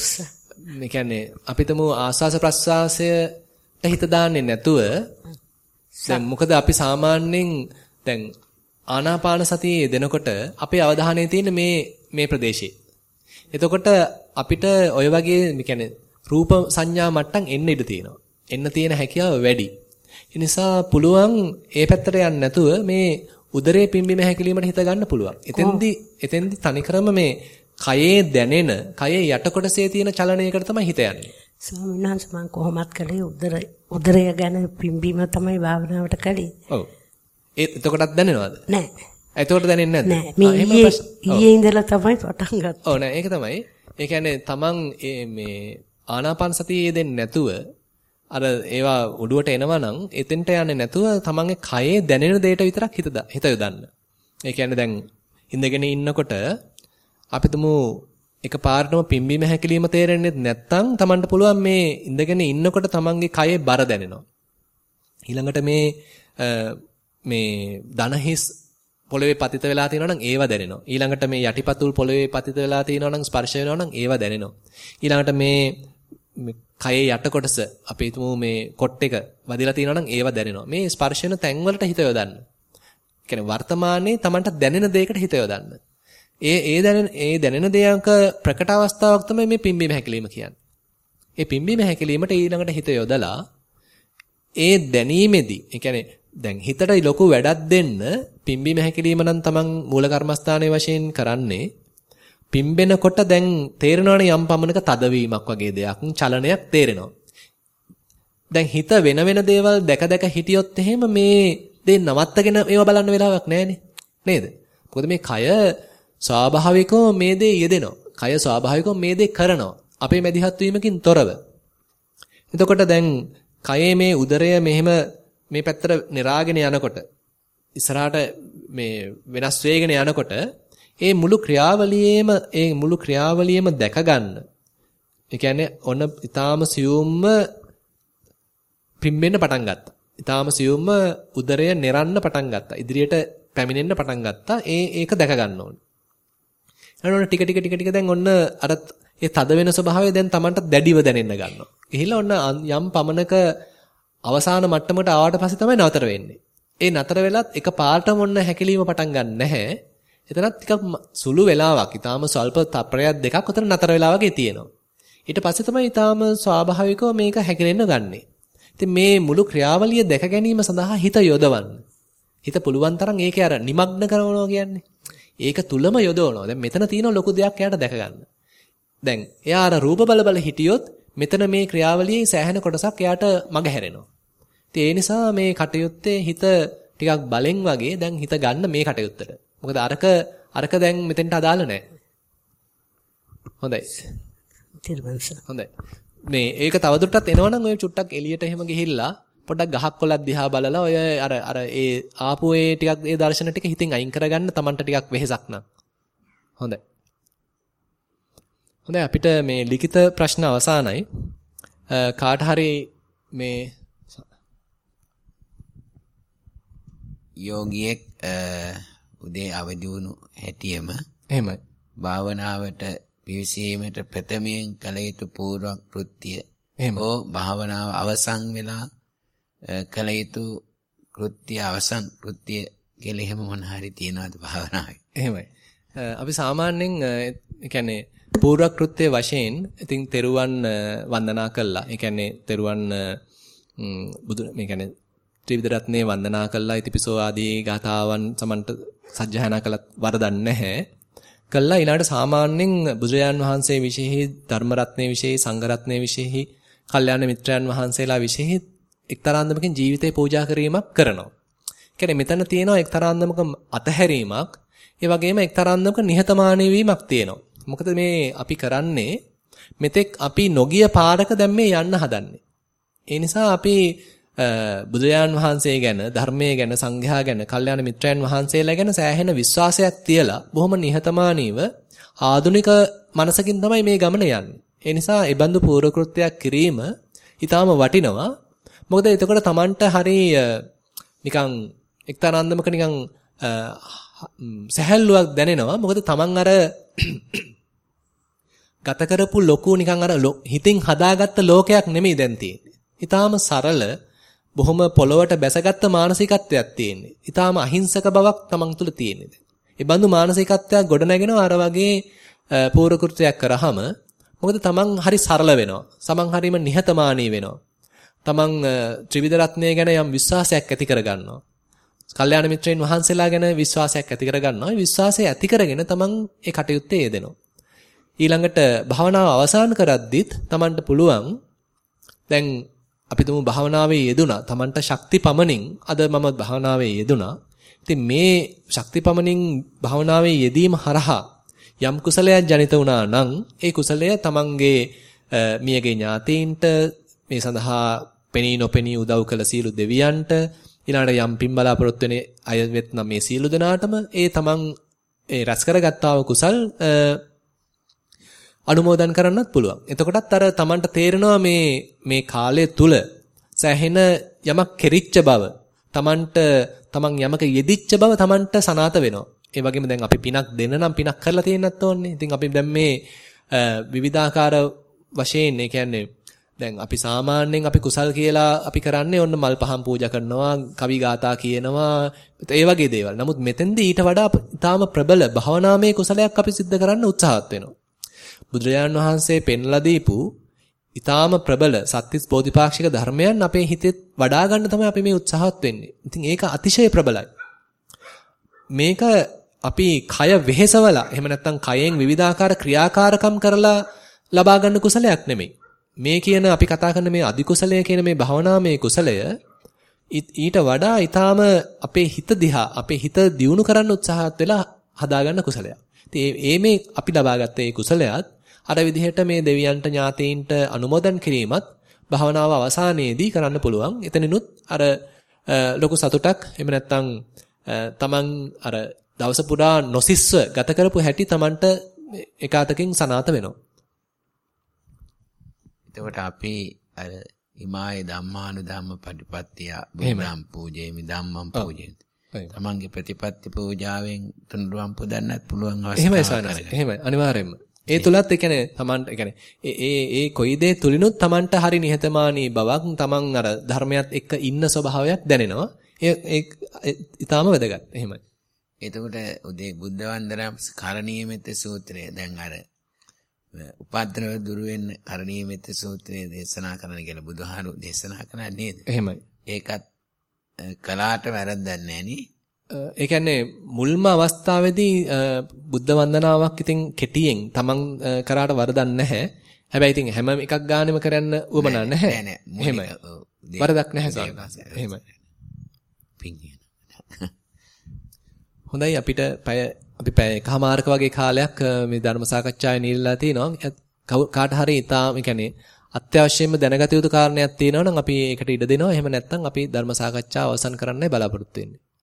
මේ කියන්නේ අපිටම ආස්වාස ප්‍රස්වාසයට හිත දාන්නේ නැතුව දැන් මොකද අපි සාමාන්‍යයෙන් දැන් ආනාපාන සතියේ දෙනකොට අපේ අවධානය තියෙන්නේ මේ මේ ප්‍රදේශයේ. එතකොට අපිට ඔය වගේ කියන්නේ රූප සංඥා මට්ටම් එන්න ඉඩ තියෙනවා. එන්න තියෙන හැකියාව වැඩි. ඒ නිසා පුළුවන් ඒ පැත්තට යන්න නැතුව මේ උදරයේ පිම්බීම හැකිලීමට හිත ගන්න පුළුවන්. එතෙන්දි එතෙන්දි තනිකරම මේ කයේ දැනෙන, කයේ යට කොටසේ තියෙන චලනයකට තමයි හිත යන්නේ. ස්වාමීන් වහන්සේ මම කොහොමත් කළේ උදර උදරය ගැන පිම්බීම තමයි භාවනාවට කළේ. ඔව්. ඒ එතකොටත් දැනෙනවද? නෑ. එතකොට දැනෙන්නේ නැද්ද? නෑ. මේ ඊයේ ඉඳලා තමයි පටන් ගත්තේ. ඔව් නෑ ඒක තමයි. ඒ කියන්නේ තමන් මේ ආනාපාන සතියේ දෙන්නේ නැතුව අර ඒවා උඩුවට එනවා නම් එතෙන්ට යන්නේ නැතුව තමන්ගේ කයේ දැනෙන දෙයට විතරක් හිත හිත යොදන්න. ඒ කියන්නේ දැන් ඉඳගෙන ඉන්නකොට අපි තුමු එකපාරටම පිම්බීම හැකිලිම තේරෙන්නේ නැත්නම් තමන්ට පුළුවන් මේ ඉඳගෙන ඉන්නකොට තමන්ගේ කයේ බර දැනෙනවා. ඊළඟට මේ මේ දනහිස් පොළවේ පතිත වෙලා තියෙනවා නම් ඒව දැනෙනවා. ඊළඟට මේ යටිපතුල් පොළවේ පතිත වෙලා තියෙනවා නම් ස්පර්ශ වෙනවා නම් ඒව දැනෙනවා. ඊළඟට මේ කයේ යට කොටස අපි හිතමු මේ කොට් එක වදිලා තියෙනවා නම් ඒව දැනෙනවා. මේ ස්පර්ශ වෙන තැන් වලට හිත යොදන්න. කියන්නේ වර්තමානයේ Tamanට දැනෙන දෙයකට හිත යොදන්න. ඒ ඒ දැනෙන ඒ දැනෙන දෙයක ප්‍රකට අවස්ථාවක් තමයි මේ පිම්බීම හැකිලිම කියන්නේ. ඒ පිම්බීම හැකිලීමට ඊළඟට හිත යොදලා ඒ දැනීමේදී, ඒ කියන්නේ දැන් හිතට ලොකු වැඩක් දෙන්න පිම්බීම හැකිලිම නම් තමන් මූල කර්මස්ථානයේ වශයෙන් කරන්නේ පිම්බෙනකොට දැන් තේරෙනවනේ යම් පමණක තදවීමක් වගේ දෙයක්, චලනයක් තේරෙනවා. දැන් හිත වෙන වෙන දේවල් දැක දැක හිටියොත් එහෙම මේ දේ නවත්තගෙන ඒවා බලන්න වෙලාවක් නැහැනේ. නේද? මොකද මේ කය ස්වාභාවිකව මේ දේ යෙදෙනවා. කය ස්වාභාවිකව මේ දේ කරනවා. අපේ මැදිහත් වීමකින් තොරව. එතකොට දැන් කයේ මේ උදරය මෙහෙම මේ පැත්තට නිරාගෙන යනකොට ඉස්සරහට මේ වෙනස් වෙගෙන යනකොට ඒ මුළු ක්‍රියාවලියේම ඒ මුළු ක්‍රියාවලියේම දැක ගන්න. ඒ කියන්නේ ඔන්න ඊටාම සියුම්ම පිම්බෙන්න පටන් ගත්තා. ඊටාම සියුම්ම උදරය නිරන්න පටන් ගත්තා. ඉදිරියට පැමිණෙන්න පටන් ගත්තා. ඒ ඒක දැක ගන්න ඕනේ. ඊළඟට ටික ටික ටික ටික දැන් ඔන්න අර ඒ තද වෙන ස්වභාවය දැන් Tamanට දැඩිව දැනෙන්න ගන්නවා. ගිහිල්ලා ඔන්න යම් පමණක අවසාන මට්ටමකට ආවට පස්සේ තමයි නතර වෙන්නේ. ඒ නතර වෙලත් එක පාටම ඔන්න හැකිලිම පටන් ගන්න නැහැ. එතනත් ටිකක් සුළු වෙලාවක්, ඊටාම ස්වල්ප තප්පරයක් දෙකක් උතර නතර වෙලා වගේ තියෙනවා. ඊට පස්සේ තමයි ඊටාම ස්වාභාවිකව මේක හැකිලෙන්න ගන්නෙ. ඉතින් මේ මුළු ක්‍රියාවලිය දැක ගැනීම සඳහා හිත යොදවන්න. හිත පුළුවන් තරම් ඒකේ අර নিমগ্ন කරනවා කියන්නේ. ඒක තුලම යොදවනවා. දැන් මෙතන තියෙන ලොකු දෙයක් එයාට දැක ගන්න. දැන් එයා අර රූප බල බල හිටියොත් මෙතන මේ ක්‍රියාවලියේ සෑහෙන කොටසක් එයාට මග හැරෙනවා. ඒ නිසා මේ කටයුත්තේ හිත ටිකක් බලෙන් වගේ දැන් හිත ගන්න මේ කටයුත්තට. මොකද අරක අරක දැන් මෙතෙන්ට අදාළ නැහැ. හොඳයි. හොඳයි. මේ ඒක තවදුරටත් එනවනම් ඔය චුට්ටක් එළියට එහෙම ගිහිල්ලා පොඩ්ඩක් ගහක් කොලක් දිහා බලලා ඔය අර අර ඒ ආපු ඒ ටිකක් ඒ දර්ශන ටික හිතින් අයින් කරගන්න Tamanට ටිකක් වෙහෙසක් නම්. හොඳයි. හොඳයි අපිට මේ ලිඛිත ප්‍රශ්න අවසానයි. කාට හරි මේ යෝගියෙක් උදේ අවදි වුණු හැටියෙම එහෙමයි. භාවනාවට පිවිසීමට ප්‍රථමයෙන් කළ යුතු පූර්ව කෘත්‍ය එහෙම. ඕ භාවනාව අවසන් වෙලා කළ යුතු කෘත්‍ය අවසන් කෘත්‍ය කියලා එහෙම මොන හරි තියනවාද භාවනාවේ? එහෙමයි. අපි සාමාන්‍යයෙන් ඒ කියන්නේ පූර්ව කෘත්‍ය වශයෙන් ඉතින් තෙරුවන් වන්දනා කළා. ඒ කියන්නේ තෙරුවන් බුදු මේ කියන්නේ ත්‍රිවිධ රත්නේ වන්දනා කළා ඉතිපිසෝ ආදී ගාථාවන් සමන්ට සජ්ජායනා කළත් වරදක් නැහැ. කළා ඊළඟට සාමාන්‍යයෙන් බුදුරජාන් වහන්සේ විශේෂයි ධර්ම රත්නේ විශේෂයි සංඝ රත්නේ විශේෂයි කල්යාණ මිත්‍රයන් වහන්සේලා විශේෂයි එක්තරාන්දමකින් ජීවිතේ පූජා කිරීමක් කරනවා. කියන්නේ මෙතන තියෙනවා එක්තරාන්දමක අතහැරීමක්, ඒ වගේම එක්තරාන්දමක නිහතමානී වීමක් තියෙනවා. මොකද මේ අපි කරන්නේ මෙතෙක් අපි නොගිය පාරක දැන් මේ යන්න හදන්නේ. ඒ නිසා අපි බුදුරජාන් වහන්සේ ගැන, ධර්මයේ ගැන, සංඝයා ගැන, කල්යාණ මිත්‍රයන් වහන්සේලා ගැන සෑහෙන විශ්වාසයක් තියලා බොහොම නිහතමානීව ආධුනික මනසකින් තමයි මේ ගමන යන්නේ. ඒ නිසා ඒ බඳු පූර්වකෘත්‍යයක් කිරීම ඊටාම වටිනවා. මොකද එතකොට Tamanට හරි නිකන් එක්තරාන්දමක නිකන් සැහැල්ලුවක් දැනෙනවා. මොකද Taman අර ගත කරපු ලොකු නිකන් අර හිතින් හදාගත්ත ලෝකයක් නෙමෙයි දැන් තියෙන්නේ. ඊටාම සරල බොහොම පොළවට බැසගත්ත මානසිකත්වයක් තියෙන්නේ. ඊටාම අහිංසක බවක් Taman තුල තියෙන්නේ. ඒ බඳු මානසිකත්වයක් ගොඩනගෙනවා අර වගේ පූර්වකෘත්‍යයක් කරාම මොකද Taman හරි සරල වෙනවා. සමන් හරීම නිහතමානී වෙනවා. Taman ත්‍රිවිධ රත්නය ගැන යම් විශ්වාසයක් ඇති කරගන්නවා. කල්යාණ මිත්‍රයන් වහන්සේලා ගැන විශ්වාසයක් ඇති කරගන්නවා. ඒ විශ්වාසය ඇති කරගෙන Taman ඒ කටයුත්තේ යෙදෙනවා. ඊළඟට භාවනාව අවසන් කරද්දිත් Tamanට පුළුවන් දැන් අපි තුමු භාවනාවේ යෙදුනා. Tamanට ශක්ති පමණින් අද මම භාවනාවේ යෙදුනා. ඉතින් මේ ශක්ති පමණින් භාවනාවේ යෙදීම හරහා යම් කුසලයක් ජනිත වුණා නම් ඒ කුසලය Tamanගේ මියගේ ඥාතීන්ට මේ සඳහා පෙනී නොපෙනී උදව් කළ සියලු දෙවියන්ට ඊළඟට යම් පින් බලාපොරොත්තු වෙන අය වෙත්නම් මේ සියලු දෙනාටම ඒ තමන් ඒ රැස් කරගත්තා වූ කුසල් අනුමෝදන් කරන්නත් පුළුවන්. එතකොටත් අර තමන්ට තේරෙනවා මේ මේ කාලය තුල සැහෙන යමක් කෙරිච්ච බව තමන්ට තමන් යමක යෙදිච්ච බව තමන්ට සනාත වෙනවා. ඒ වගේම දැන් අපි පිනක් දෙන්න නම් පිනක් කරලා තියෙන්නත් ඕනේ. ඉතින් අපි දැන් මේ විවිධාකාර වශයෙන් ඒ කියන්නේ දැන් අපි සාමාන්‍යයෙන් අපි කුසල් කියලා අපි කරන්නේ ඔන්න මල් පහන් පූජා කරනවා, කවි ගාථා කියනවා, ඒ වගේ දේවල්. නමුත් මෙතෙන්දී ඊට වඩා ඊටාම ප්‍රබල භවනාමය කුසලයක් අපි සිද්ධ කරන්න උත්සාහත් වෙනවා. බුදුරජාණන් වහන්සේ පෙන්ලා දීපු ඊටාම ප්‍රබල සත්‍තිස් බෝධිපාක්ෂික ධර්මයන් අපේ හිතේ වඩා ගන්න තමයි අපි මේ උත්සාහත් වෙන්නේ. ඉතින් ඒක අතිශය ප්‍රබලයි. මේක අපි කය වෙහෙසවලා එහෙම නැත්නම් කයෙන් විවිධාකාර ක්‍රියාකාරකම් කරලා ලබා ගන්න කුසලයක් නෙමෙයි. මේ කියන අපි කතා කරන මේ අධි කුසලය කියන මේ භවනාමය කුසලය ඊට වඩා ඊටාම අපේ හිත දිහා අපේ හිත දියුණු කරන්න උත්සාහත් වෙලා හදාගන්න කුසලයක්. ඉතින් ඒ මේ අපි ලබාගත්ත ඒ කුසලයත් අර විදිහට මේ දෙවියන්ට ඥාතීන්ට අනුමෝදන් කිරීමත් භවනාව අවසානයේදී කරන්න පුළුවන්. එතනිනුත් අර ලොකු සතුටක් එහෙම නැත්නම් තමන් අර දවස පුරා නොසිස්ව ගත කරපු හැටි තමන්ට එකාතකින් සනාත වෙනවා. එතකොට අපි අර ඉමාය ධම්මානුධම්ම පටිපත්තිය බුදුන් පූජේමි ධම්මං පූජේති. තමන්ගේ ප්‍රතිපත්ති පූජාවෙන් තුනුරුවන් පුදන්නත් පුළුවන් අවස්ථාවක්. එහෙමයි එහෙමයි අනිවාර්යයෙන්ම. ඒ තුලත් ඒ කියන්නේ තමන්ට ඒ කියන්නේ ඒ ඒ කොයි දේ තුලිනුත් තමන්ට හරි නිහතමානී බවක් තමන් අර ධර්මයත් එක්ක ඉන්න ස්වභාවයක් දැනෙනවා. ඒ ඒ ඊටාම වැදගත්. එහෙමයි. එතකොට උදේ බුද්ධ වන්දනා කරණීයමෙත් සූත්‍රය දැන් අර උපද්දව දුරු වෙන්න කරණීයමෙත් සූත්‍රය දේශනා කරන්න කියලා බුදුහාරු දේශනා කරන්නේ නේද? එහෙමයි. ඒකත් කලාට වැරද්දක් නැහැ නේ. ඒ කියන්නේ මුල්ම අවස්ථාවේදී බුද්ධ වන්දනාවක් ඉතින් කෙටියෙන් තමන් කරාට වරදක් නැහැ. හැබැයි ඉතින් හැම එකක් ගානෙම කරන්න උවමනා නැහැ. එහෙමයි. වරදක් නැහැ සාරාංශය. එහෙමයි. හොඳයි අපිට පැය අපි පැය එකමාරක වගේ කාලයක් මේ ධර්ම සාකච්ඡාවේ නිරලා තිනවා. කාට හරි ඉතාම කියන්නේ අත්‍යවශ්‍යයෙන්ම දැනගත යුතු කාරණයක් තියෙනවා නම් අපි ඒකට ඉඩ දෙනවා. එහෙම නැත්නම් අපි ධර්ම සාකච්ඡාව අවසන් කරන්නයි බලාපොරොත්තු වෙන්නේ.